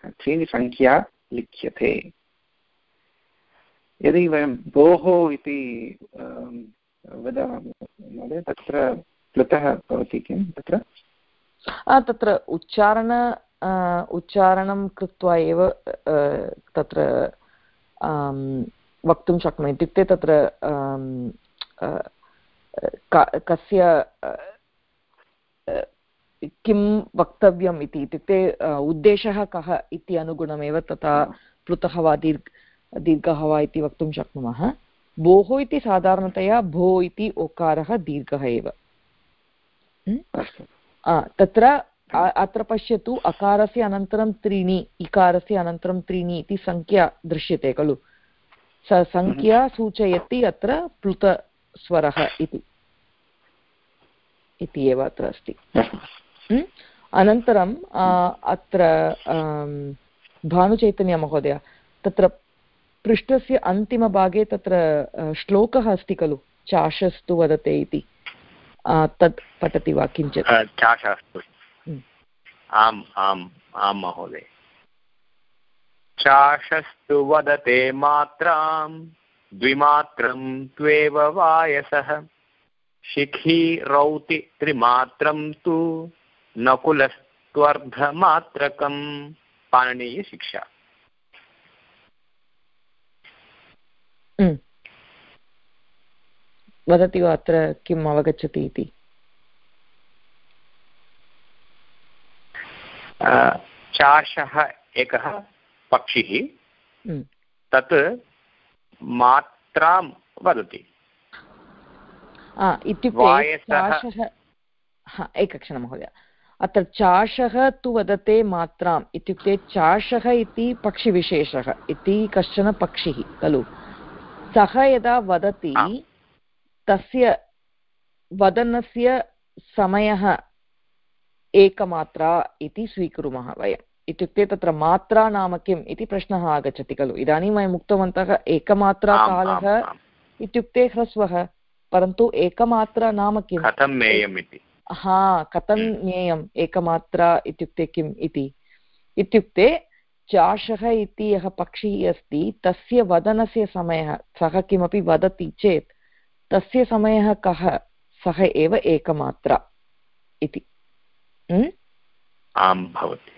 त्रीणि सङ्ख्या लिख्यते। यदि वयं भोः इति अं, वदामः महोदय तत्र प्लुतः भवति किं तत्र? तत्र उच्चारण उच्चारणं कृत्वा एव तत्र वक्तुं शक्नोमि। इत्युक्ते तत्र क- कस्य किं वक्तव्यम् इति। इत्युक्ते उद्देशः कः इति अनुगुणमेव तथा प्लुतः वा दीर्घ दीर्घः वा इति वक्तुं शक्नुमः। भोः इति साधारणतया भो इति ओकारः दीर्घः एव। तत्र अत्र पश्यतु अकारस्य अनन्तरं त्रीणि इकारस्य अनन्तरं त्रीणि इति सङ्ख्या दृश्यते खलु। स सङ्ख्या सूचयति अत्र प्लुतस्वरः इति। इति एव अत्र अस्ति। हम्? अनन्तरं आ, अत्र भानुचैतन्यमहोदय तत्र पृष्ठस्य अन्तिमभागे तत्र श्लोकः अस्ति खलु? चाशस्तु वदते इति. तत् पठति वा किञ्चित्? चाशास्तु. हम्म। आम् आम् आं महोदय. चाशस्तु वदते मात्रां द्विमात्रं त्वेव वायसः। शिखी रौति त्रिमात्रं तु नकुलस्त्वर्धमात्रकं पाणिनीयशिक्षा वदति वा अत्र किम् अवगच्छति इति चाषः एकः पक्षिः। तत् मात्रां वदति इत्युक्ते एकक्षणं महोदय अत्र चाषः तु वदते मात्राम् इत्युक्ते चाषः इति पक्षिविशेषः इति कश्चन पक्षिः खलु सः यदा वदति। तस्य वदनस्य समयः एकमात्रा इति स्वीकुर्मः वयम्। इत्युक्ते तत्र मात्रा नाम किम् इति प्रश्नः आगच्छति खलु। इदानीं वयम् उक्तवन्तः एकमात्रा कालः। इत्युक्ते ह्रस्वः परन्तु एकमात्रा नाम किम्? कथं मेयम् इति? हा कथं ज्ञेयम् एकमात्रा इत्युक्ते किम् इति? इत्युक्ते चाषः इति यः पक्षी अस्ति तस्य वदनस्य समयः सः किमपि वदति चेत् तस्य समयः कः? सः एव एकमात्रा इति। आं भवति।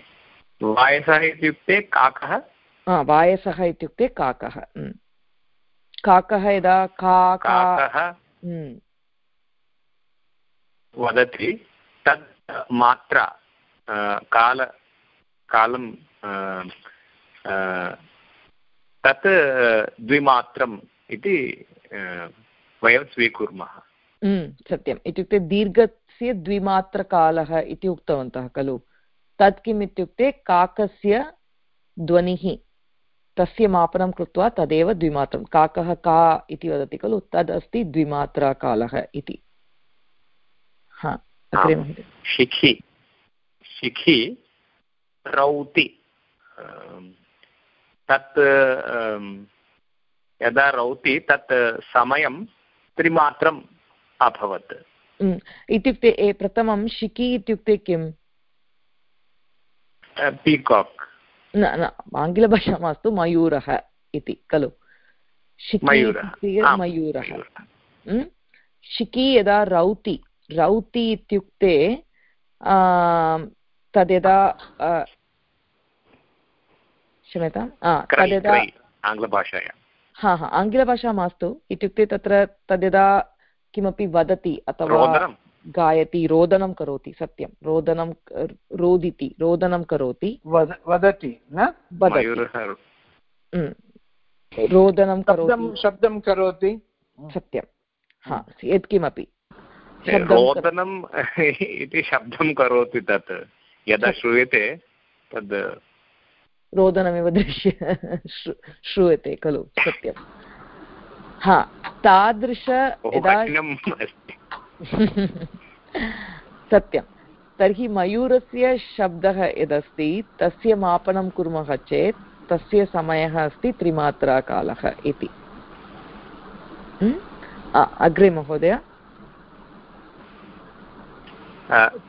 वायसः इत्युक्ते काकः? वायसः इत्युक्ते काकः। काकः यदा काकः वदति तत् मात्रा काल कालं तत् द्विमात्रम् इति वयं स्वीकुर्मः। सत्यम्। इत्युक्ते दीर्घस्य द्विमात्रकालः इति उक्तवन्तः खलु? तत् किम् इत्युक्ते काकस्य ध्वनिः तस्य मापनं कृत्वा तदेव द्विमात्रं। काकः का इति वदति खलु? तद् अस्ति द्विमात्राकालः इति। शिखि शिखि रौति। तत् यदा रौति तत् समयं त्रिमात्रम् अभवत्। इत्युक्ते प्रथमं शिखि इत्युक्ते किम्? पीकाक्। न न आङ्ग्लभाषा मास्तु मयूरः इति खलु। मयूरः। शिखि यदा रौति रौति इत्युक्ते तद्यदा क्षम्यतां। तद्यदा आङ्ग्लभाषायां। हा हा आङ्ग्लभाषा मास्तु। इत्युक्ते तत्र तद्यदा किमपि वदति अथवा गायति रोदनं करोति सत्यं। रोदनं रोदिति रोदनं करोति। वदति न? रोदनं करोति। शब्दं करोति। सत्यं। हा यत्किमपि। रोदनम् इति शब्दं करोति तत्। यदा श्रूयते तद् रोदनमिव दृश्य श्रूयते खलु सत्यं हा तादृश यदा सत्यं तर्हि मयूरस्य शब्दः यदस्ति तस्य मापनं कुर्मः चेत् तस्य समयः अस्ति त्रिमात्राकालः इति। अग्रे महोदय।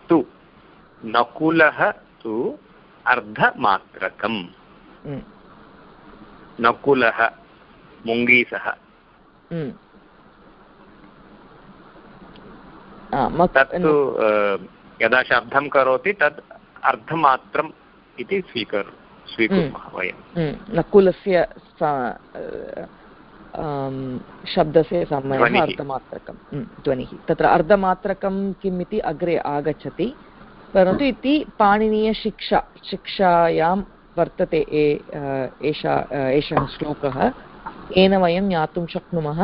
तु नकुलः तु अर्धमात्रकम्। नकुलः मुङ्गीसः। तत्तु यदा शब्दं करोति तत् अर्धमात्रम् इति स्वीकर् स्वीकुर्मः वयं नकुलस्य शब्दस्य समयः अर्धमात्रकं ध्वनिः तत्र अर्धमात्रकं किम् इति अग्रे आगच्छति। परन्तु इति पाणिनीयशिक्षा शिक्षायां वर्तते एषा एषः श्लोकः। येन वयं ज्ञातुं शक्नुमः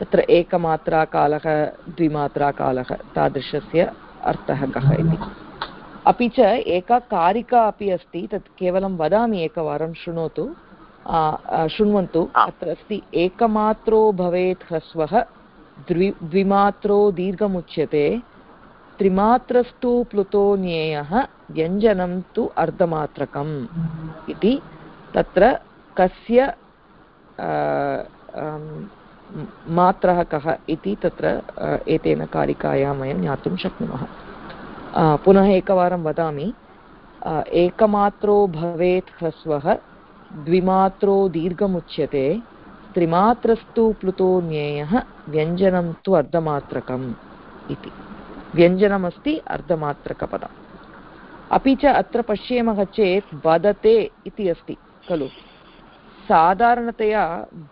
तत्र एकमात्राकालः द्विमात्राकालः तादृशस्य अर्थः कः इति। अपि च एका कारिका अपि अस्ति तत् केवलं वदामि एकवारं शृणोतु। शृण्वन्तु अत्र अस्ति एकमात्रो भवेत् ह्रस्वः द्वि द्विमात्रो दीर्घमुच्यते। त्रिमात्रस्तु प्लुतो ज्ञेयः व्यञ्जनं तु अर्धमात्रकम् इति तत्र कस्य मात्रः कः इति तत्र एतेन कारिकायां वयं ज्ञातुं शक्नुमः। पुनः एकवारं वदामि। एकमात्रो भवेत् ह्रस्वः, द्विमात्रो दीर्घमुच्यते, त्रिमात्रस्तु प्लुतो ज्ञेयः व्यञ्जनं तु अर्धमात्रकम् इति। व्यञ्जनमस्ति अर्धमात्रकपदम्। अपि च अत्र पश्येमः चेत् वदते इति अस्ति खलु। साधारणतया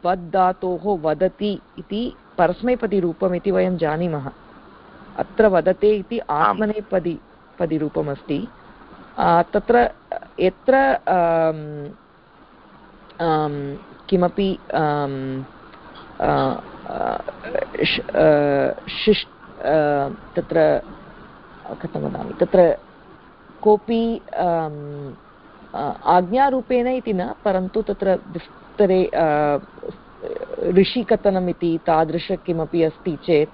वद् धातोः वदति इति परस्मैपदिरूपम् इति वयं जानीमः। अत्र वदते इति आत्मनेपदि पदिरूपमस्ति। तत्र यत्र किमपि शिष् तत्र, कथं वदामि, तत्र कोऽपि आज्ञारूपेण इति न, परन्तु तत्र विस्तरे ऋषिकथनम् इति तादृश किमपि अस्ति चेत्,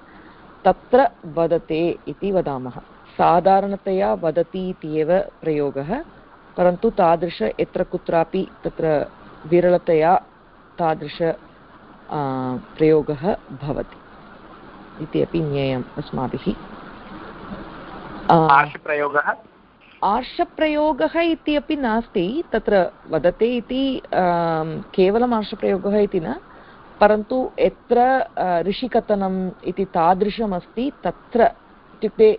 तत्र वदते इति वदामः। साधारणतया वदति इति एव प्रयोगः, परन्तु तादृश यत्र कुत्रापि तत्र विरलतया तादृश प्रयोगः भवति। इति अपि ज्ञेयम् अस्माभिः। प्रयोगः आर्षप्रयोगः? इति अपि नास्ति तत्र वदते इति केवलम् आर्षप्रयोगः इति न परन्तु यत्र ऋषिकथनम् इति तादृशमस्ति तत्र इत्युक्ते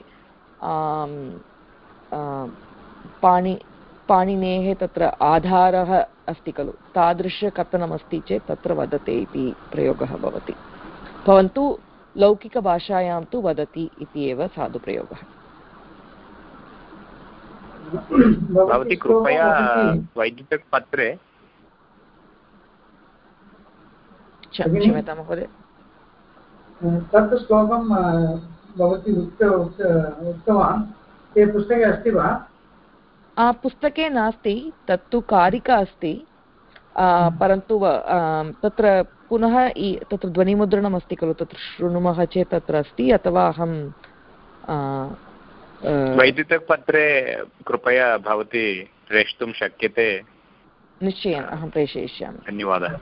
पाणि पाणिनेः तत्र आधारः अस्ति खलु। तादृशकथनमस्ति चेत् तत्र वदते इति प्रयोगः भवति। परन्तु लौकिकभाषायां तु वदति इति एव साधुप्रयोगः। भवती कृपया वैद्युतपत्रे क्षम्यतां महोदय। तत् श्लोकं भवती उक्त उक्तवान्। ते पुस्तके अस्ति वा? पुस्तके नास्ति तत्तु कारिका अस्ति। परन्तु तत्र पुनः तत्र ध्वनिमुद्रणमस्ति खलु तत्र शृणुमः चेत् तत्र अस्ति अथवा अहं वैद्युतपत्रे कृपया भवती प्रेषितुं शक्यते। निश्चयेन अहं प्रेषयिष्यामि। धन्यवादः।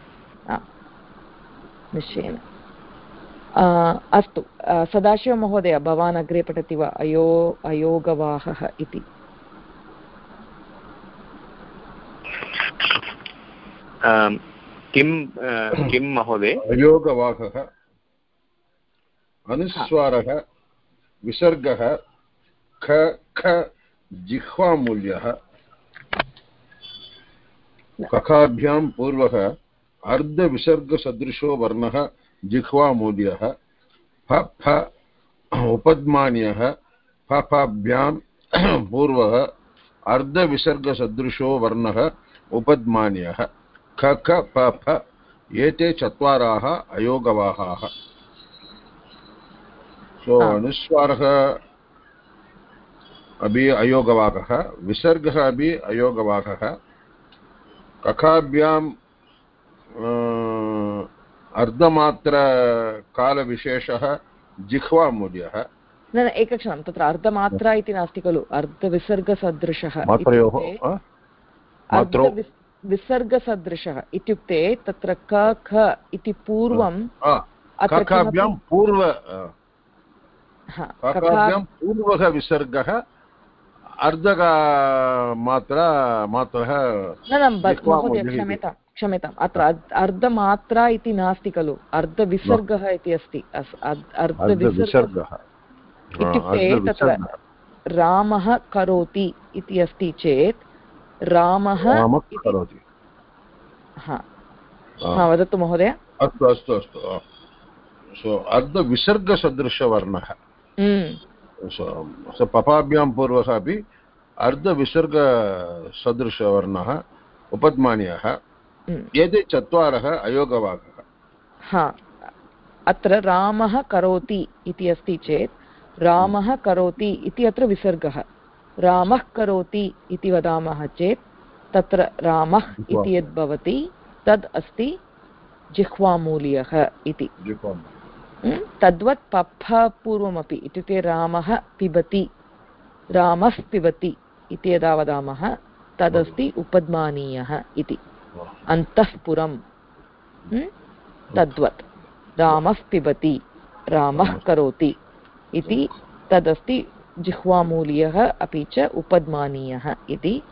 निश्चयेन। अस्तु सदाशिवमहोदय भवान् अग्रे पठति वा? अयो अयोगवाहः इति। किं किं महोदय? अयोगवाहः अनुस्वारः विसर्गः ख ख जिह्वामूल्यः। कखाभ्यां पूर्वः अर्धविसर्गसदृशो वर्णः जिह्वामूल्यः। फ फ उपद्मान्यः। फ फभ्यां पूर्वः अर्धविसर्गसदृशो वर्णः उपद्मान्यः। ख ख प फ एते चत्वाराः अयोगवाहाः। सो अनुस्वारः अपि अयोगवाकः विसर्गः अपि अयोगवाकः कखाभ्याम् अर्धमात्रकालविशेषः जिह्वामूल्यः। न न एकक्षणं तत्र अर्धमात्रा इति नास्ति खलु अर्धविसर्गसदृशः विसर्गसदृशः इत्युक्ते तत्र क ख इति पूर्वं पूर्व पूर्वः विसर्गः अर्धका मात्रा मात्रः न न महोदय क्षम्यतां क्षम्यताम् अत्र अर्धमात्रा इति नास्ति खलु अर्धविसर्गः इति अस्ति अर्धविसर्गः इत्युक्ते तत्र रामः करोति इति अस्ति चेत् रामः करोति। हा। वदतु महोदय। अस्तु अस्तु अस्तु सो अर्धविसर्गसदृशवर्णः पपाभ्यां पूर्वः अपि अर्धविसर्गसदृशवर्णः उपद्मान्यः एते चत्वारः अयोगवाकः हा। अत्र रामः करोति इति अस्ति चेत् रामः करोति इति अत्र विसर्गः। रामः करोति इति वदामः चेत् तत्र रामः इति यद् भवति तद् अस्ति जिह्वामूल्यः इति। तद्वत् पप्प पूर्वमपि इत्युक्ते रामः पिबति रामः पिबति इति यदा वदामः तदस्ति उपद्मानीयः इति। अन्तःपुरं तद्वत्। रामः पिबति रामः करोति इति तदस्ति जिह्वामूल्यः अपि च उपद्मानीयः इति।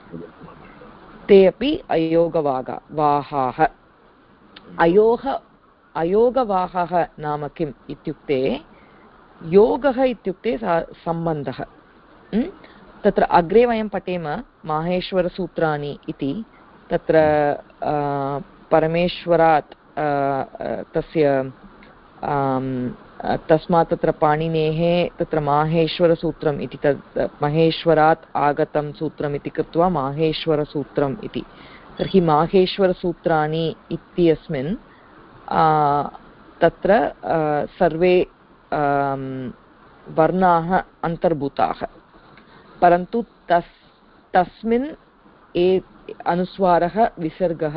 ते अपि अयोगवागा वाहाः। अयोः अयोगवाहः नाम किम् इत्युक्ते योगः इत्युक्ते सम्बन्धः। तत्र अग्रे वयं पठेम माहेश्वरसूत्राणि इति। तत्र परमेश्वरात् तस्य तस्मात् तत्र पाणिनेः, तत्र माहेश्वरसूत्रम् इति तत् महेश्वरात् आगतं सूत्रम् इति कृत्वा माहेश्वरसूत्रम् इति। तर्हि माहेश्वरसूत्राणि इत्यस्मिन् तत्र सर्वे वर्णाः अन्तर्भूताः। परन्तु तस्, तस्मिन् ए, अनुस्वारः, विसर्गः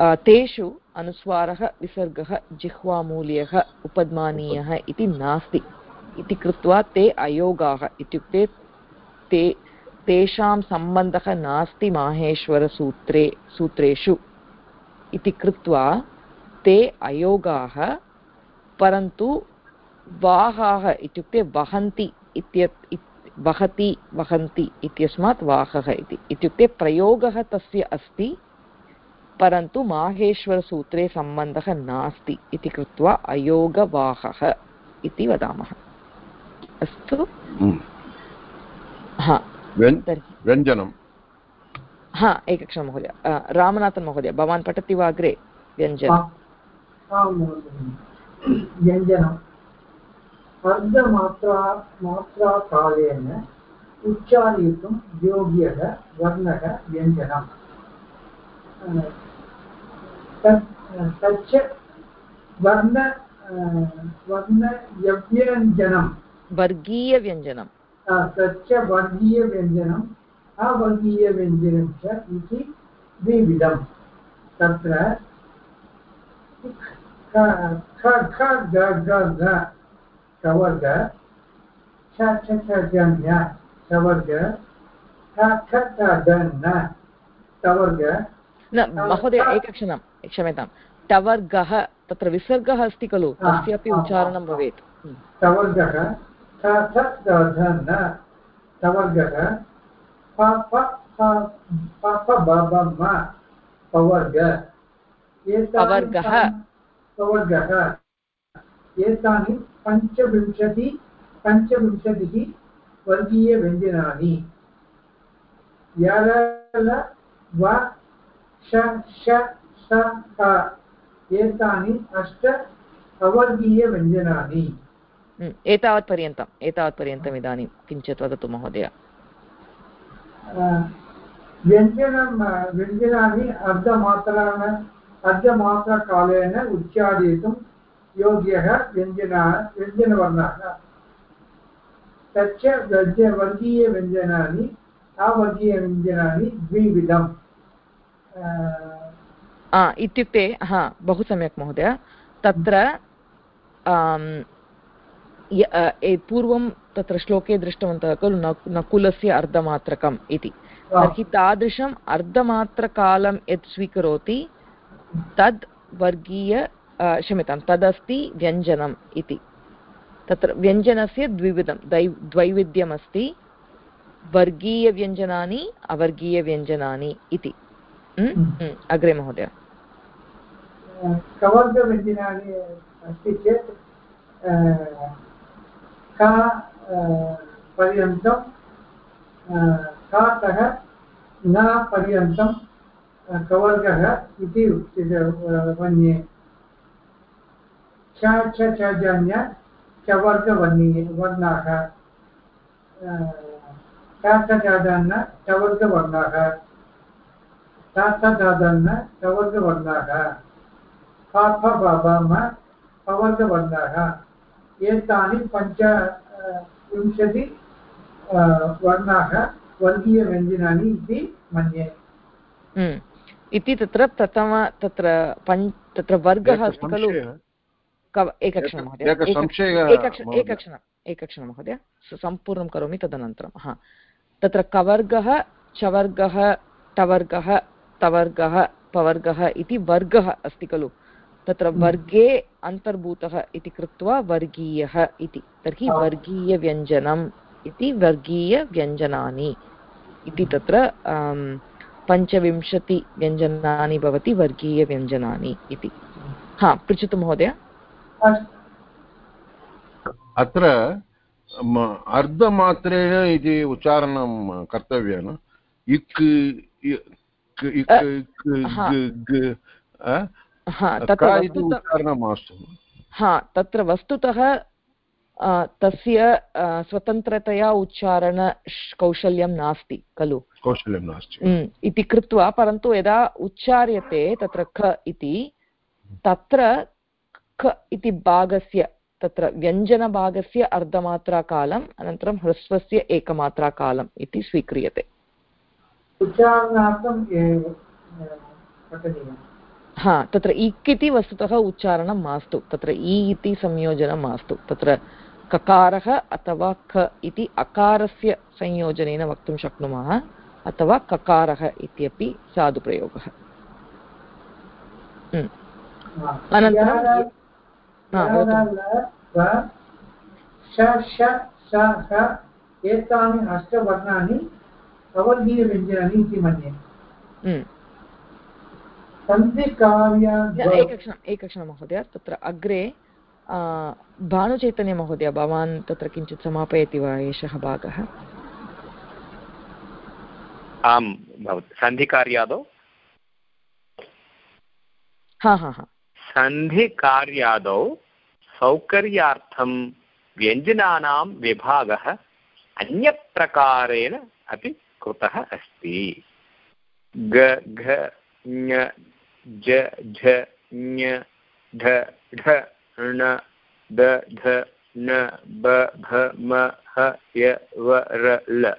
तेषु अनुस्वारः, विसर्गः, जिह्वामूल्यः, उपद्मानीयः इति नास्ति। इति कृत्वा ते अयोगाः इत्युक्ते ते, तेषां सम्बन्धः नास्ति माहेश्वरसूत्रे, सूत्रेषु। इति कृत्वा ते अयोगाः, परन्तु वाहाः इत्युक्ते वहन्ति इत्यत् वहति, वहन्ति इत्यस्मात् वाहः इति। इत्युक्ते प्रयोगः तस्य अस्ति परन्तु माहेश्वरसूत्रे सम्बन्धः नास्ति इति कृत्वा अयोगवाहः इति वदामः। अस्तु। हा व्यञ्जनं। हा एकक्षणं महोदय। रामनाथन् महोदय भवान् पठति वा अग्रे? व्यञ्जन। व्यञ्जनम् अर्धमात्रा मात्राकालेन उच्चारयितुं योग्यः वर्णः व्यञ्जनम्। तत् तच्च वर्ण वर्णव्यञ्जनं वर्गीयव्यञ्जनं तच्च वर्गीयव्यञ्जनम् अवर्गीयव्यञ्जनं च इति द्विविधं तत्र कवर्ग छ छ छ ज ञ कवर्ग ठ ठ ठ न कवर्ग न महोदय एकक्षणं क्षम्यतां टवर्गः तत्र विसर्गः अस्ति खलु? तस्यापि उच्चारणं भवेत्। हम्म। एतानि पञ्चविंशति पञ्चविंशतिः वर्गीयव्यञ्जनानि। यरल व श क एतानि अष्ट अवर्गीयव्यञ्जनानि। एतावत्पर्यन्तम् एतावत्पर्यन्तम् इदानीं किञ्चित् वदतु महोदय। व्यञ्जनं व्यञ्जनानि अर्धमात्राण अर्धमात्रकालेन उच्चारयितुं योग्यः व्यञ्जना व्यञ्जनवर्णः। तच्च व्यञ्ज वर्गीयव्यञ्जनानि अवर्गीयव्यञ्जनानि द्विविधम्। इत्युक्ते हा बहु सम्यक् महोदय. तत्र पूर्वं तत्र श्लोके दृष्टवन्तः खलु नकुलस्य अर्धमात्रकम् इति. तर्हि तादृशम् अर्धमात्रकालं यत् स्वीकरोति तद् वर्गीय क्षम्यतां तदस्ति व्यञ्जनम् इति. तत्र व्यञ्जनस्य द्विविधं दै द्वैविध्यमस्ति वर्गीयव्यञ्जनानि अवर्गीयव्यञ्जनानि इति. अग्रे महोदय. कवर्गव्यञ्जनानि अस्ति चेत् क पर्यन्तं कातः न पर्यन्तं कवर्गः इति मन्ये च च च, जन्य वर्णाः। च च चादन्न चवर्गवर्णाः च च चवर्गवर्णाः पाप बाबाम पवर्गवर्णाः एतानि पञ्च विंशति अ, वर्णाः वर्गीयव्यञ्जनानि इति मन्ये। हम्म। इति तत्र प्रथम तत्र पञ् तत्र वर्गः अस्ति खलु? एकक्षणं एक- महोदय। एकक्षणम् एकक्षणं महोदय। सम्पूर्णं करोमि तदनन्तरं। हा। तत्र कवर्गः चवर्गः टवर्गः तवर्गः पवर्गः इति वर्गः अस्ति खलु? तत्र वर्गे अन्तर्भूतः इति कृत्वा वर्गीयः इति। तर्हि। वर्गीयव्यञ्जनम् इति वर्गीयव्यञ्जनानि इति तत्र पञ्चविंशतिव्यञ्जनानि भवति वर्गीयव्यञ्जनानि इति। हा पृच्छतु महोदय। अत्र अर्धमात्रेण इति उच्चारणं कर्तव्येन। इक् इक् इक् इक् हा। तत्र वस्तुतः उच्चारणं मास्तु हा तत्र वस्तुतः तस्य स्वतन्त्रतया उच्चारण कौशल्यं नास्ति खलु। कौशल्यं नास्ति। इति कृत्वा परन्तु यदा उच्चार्यते तत्र ख इति तत्र ख इति भागस्य तत्र व्यञ्जनभागस्य अर्धमात्राकालम् अनन्तरं ह्रस्वस्य एकमात्राकालम् इति स्वीक्रियते। पठनीयम्? हा तत्र इक् इति वस्तुतः उच्चारणं मास्तु। तत्र इ इति संयोजनं मास्तु। तत्र ककारः अथवा ख इति अकारस्य संयोजनेन वक्तुं शक्नुमः। अथवा ककारः इत्यपि साधुप्रयोगः। अनन्तरं एतानि अष्टवर्णानि अवर्गीयव्यञ्जनानि इति मन्ये। एकक्षणम् एकक्षणं महोदय तत्र अग्रे आ, भानुचैतन्यमहोदय भवान् तत्र किञ्चित् समापयति वा एषः भागः? आम् भवतु। सन्धिकार्यादौ? हा हा हा। सन्धिकार्यादौ सौकर्यार्थं व्यञ्जनानां विभागः अन्यप्रकारेण अपि कृतः अस्ति। ग घ ङ ज, झ, ञ, ढ ढ, ण, द, ध, न, ब भ म, ह, य, व, र, ल।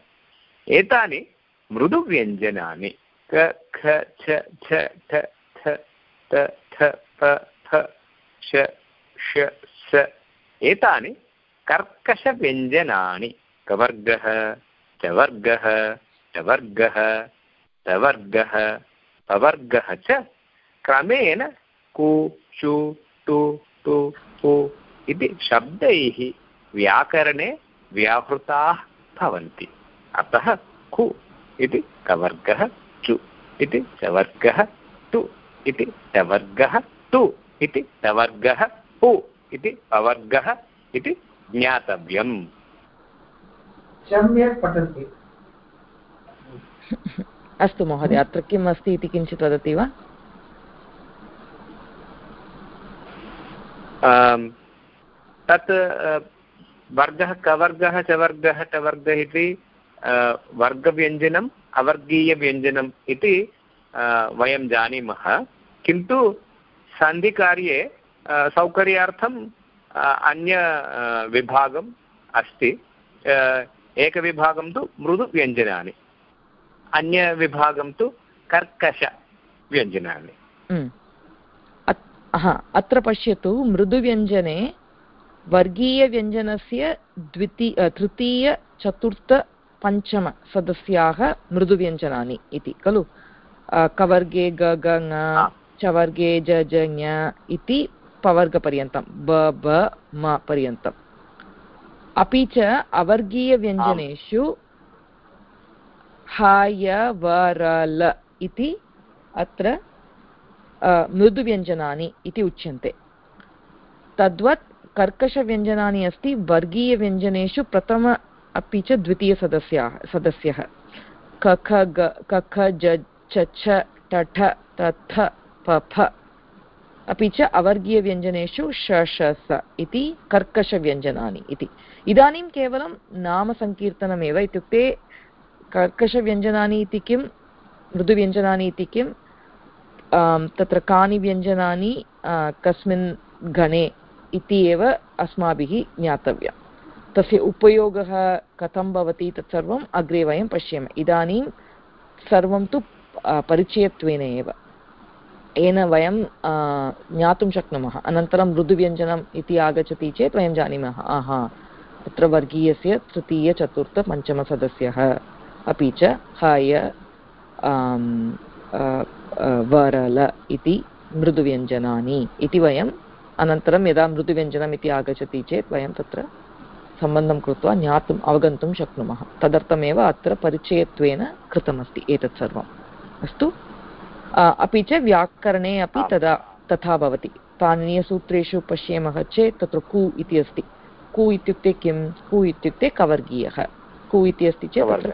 एतानि मृदुव्यञ्जनानि। क, ख, छ छ, ठ, थ, त थ प, फ, श ष स। एतानि कर्कशव्यञ्जनानि। कवर्गः, चवर्गः चवर्गः, तवर्गः, पवर्गः च। क्रमेण कु चु टु टु पु इति शब्दैः व्याकरणे व्याहृताः भवन्ति। अतः कु इति कवर्गः चु इति चवर्गः टु इति चवर्गः टु इति तवर्गः पु इति पवर्गः इति ज्ञातव्यम्। सम्यक् पठन्ति। अस्तु महोदय अत्र किम् अस्ति इति किञ्चित् वदति वा? तत् वर्गः कवर्गः चवर्गः टवर्गः इति अ, वर्गव्यञ्जनम् अवर्गीयव्यञ्जनम् इति वयं जानीमः। किन्तु सन्धिकार्ये सौकर्यार्थं अ, अन्य विभागम् अस्ति। एकविभागं तु मृदुव्यञ्जनानि अन्यविभागं तु कर्कशव्यञ्जनानि। अत्- हा अत्र पश्यतु मृदुव्यञ्जने वर्गीयव्यञ्जनस्य द्वितीय अ, तृतीय चतुर्थ मृदुव्यञ्जनानि इति खलु? कवर्गे ग ग चवर्गे ज ज इति पवर्गपर्यन्तं ब ब म पर्यन्तम् अपि च अवर्गीयव्यञ्जनेषु हाय वरल इति अत्र मृदुव्यञ्जनानि इति उच्यन्ते। तद्वत् कर्कशव्यञ्जनानि अस्ति, वर्गीयव्यञ्जनेषु प्रथम अपि च द्वितीयसदस्याः, सदस्यः। क ख ग क ख ज छ छ, ट, ठ, त, थ, प, फ अपि च अवर्गीयव्यञ्जनेषु श इति कर्कशव्यञ्जनानि इति। इदानीं केवलं नामसङ्कीर्तनमेव इत्युक्ते कर्कशव्यञ्जनानि इति किं, मृदुव्यञ्जनानि इति किं तत्र कानि व्यञ्जनानि कस्मिन् गणे इति एव अस्माभिः ज्ञातव्यं तस्य उपयोगः कथं भवति तत्सर्वम् अग्रे वयं पश्यामः। इदानीं सर्वं तु परिचयत्वेन एव। येन वयं ज्ञातुं शक्नुमः। अनन्तरं मृदुव्यञ्जनम् इति आगच्छति चेत् वयं जानीमः, आहा, तत्र वर्गीयस्य तृतीयचतुर्थपञ्चमसदस्यः अपि च हय वरल इति मृदुव्यञ्जनानि इति वयम् अनन्तरं यदा मृदुव्यञ्जनम् इति आगच्छति चेत् वयं तत्र सम्बन्धं कृत्वा ज्ञातुम् अवगन्तुं शक्नुमः। तदर्थमेव अत्र परिचयत्वेन कृतमस्ति एतत् सर्वम्। अस्तु? अपि च व्याकरणे अपि तदा तथा भवति। पाणिनीयसूत्रेषु पश्यामः चेत् तत्र कु इति अस्ति। कु इत्युक्ते किं कु इत्युक्ते कवर्गीयः। कु इति अस्ति चेत्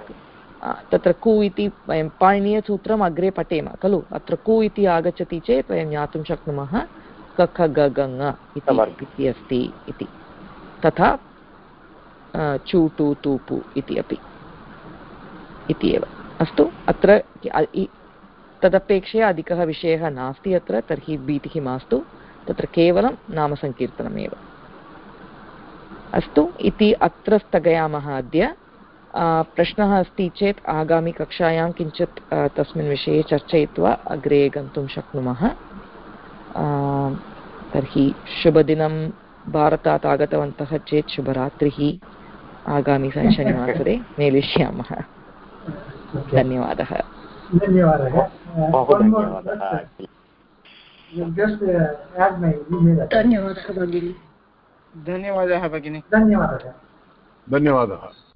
तत्र कु इति वयं पाणिनीयसूत्रम् अग्रे पठेम खलु अत्र कु इति आगच्छति चेत् वयं ज्ञातुं शक्नुमः क ख ग ग ङ इति अस्ति इति तथा आ, चु टु तु पु इति अपि इति एव अस्तु अत्र तदपेक्षया अधिकः विषयः नास्ति अत्र तर्हि भीतिः मास्तु तत्र केवलं नामसङ्कीर्तनमेव अस्तु इति अत्र स्थगयामः अद्य प्रश्नः अस्ति चेत् आगामिकक्षायां किञ्चित् तस्मिन् विषये चर्चयित्वा अग्रे गन्तुं शक्नुमः। तर्हि शुभदिनं। भारतात् आगतवन्तः चेत् शुभरात्रिः। आगामि शन- शनिवासरे मेलिष्यामः। धन्यवादः। धन्यवादः। धन्यवादः भगिनि। धन्यवादः। धन्यवादः।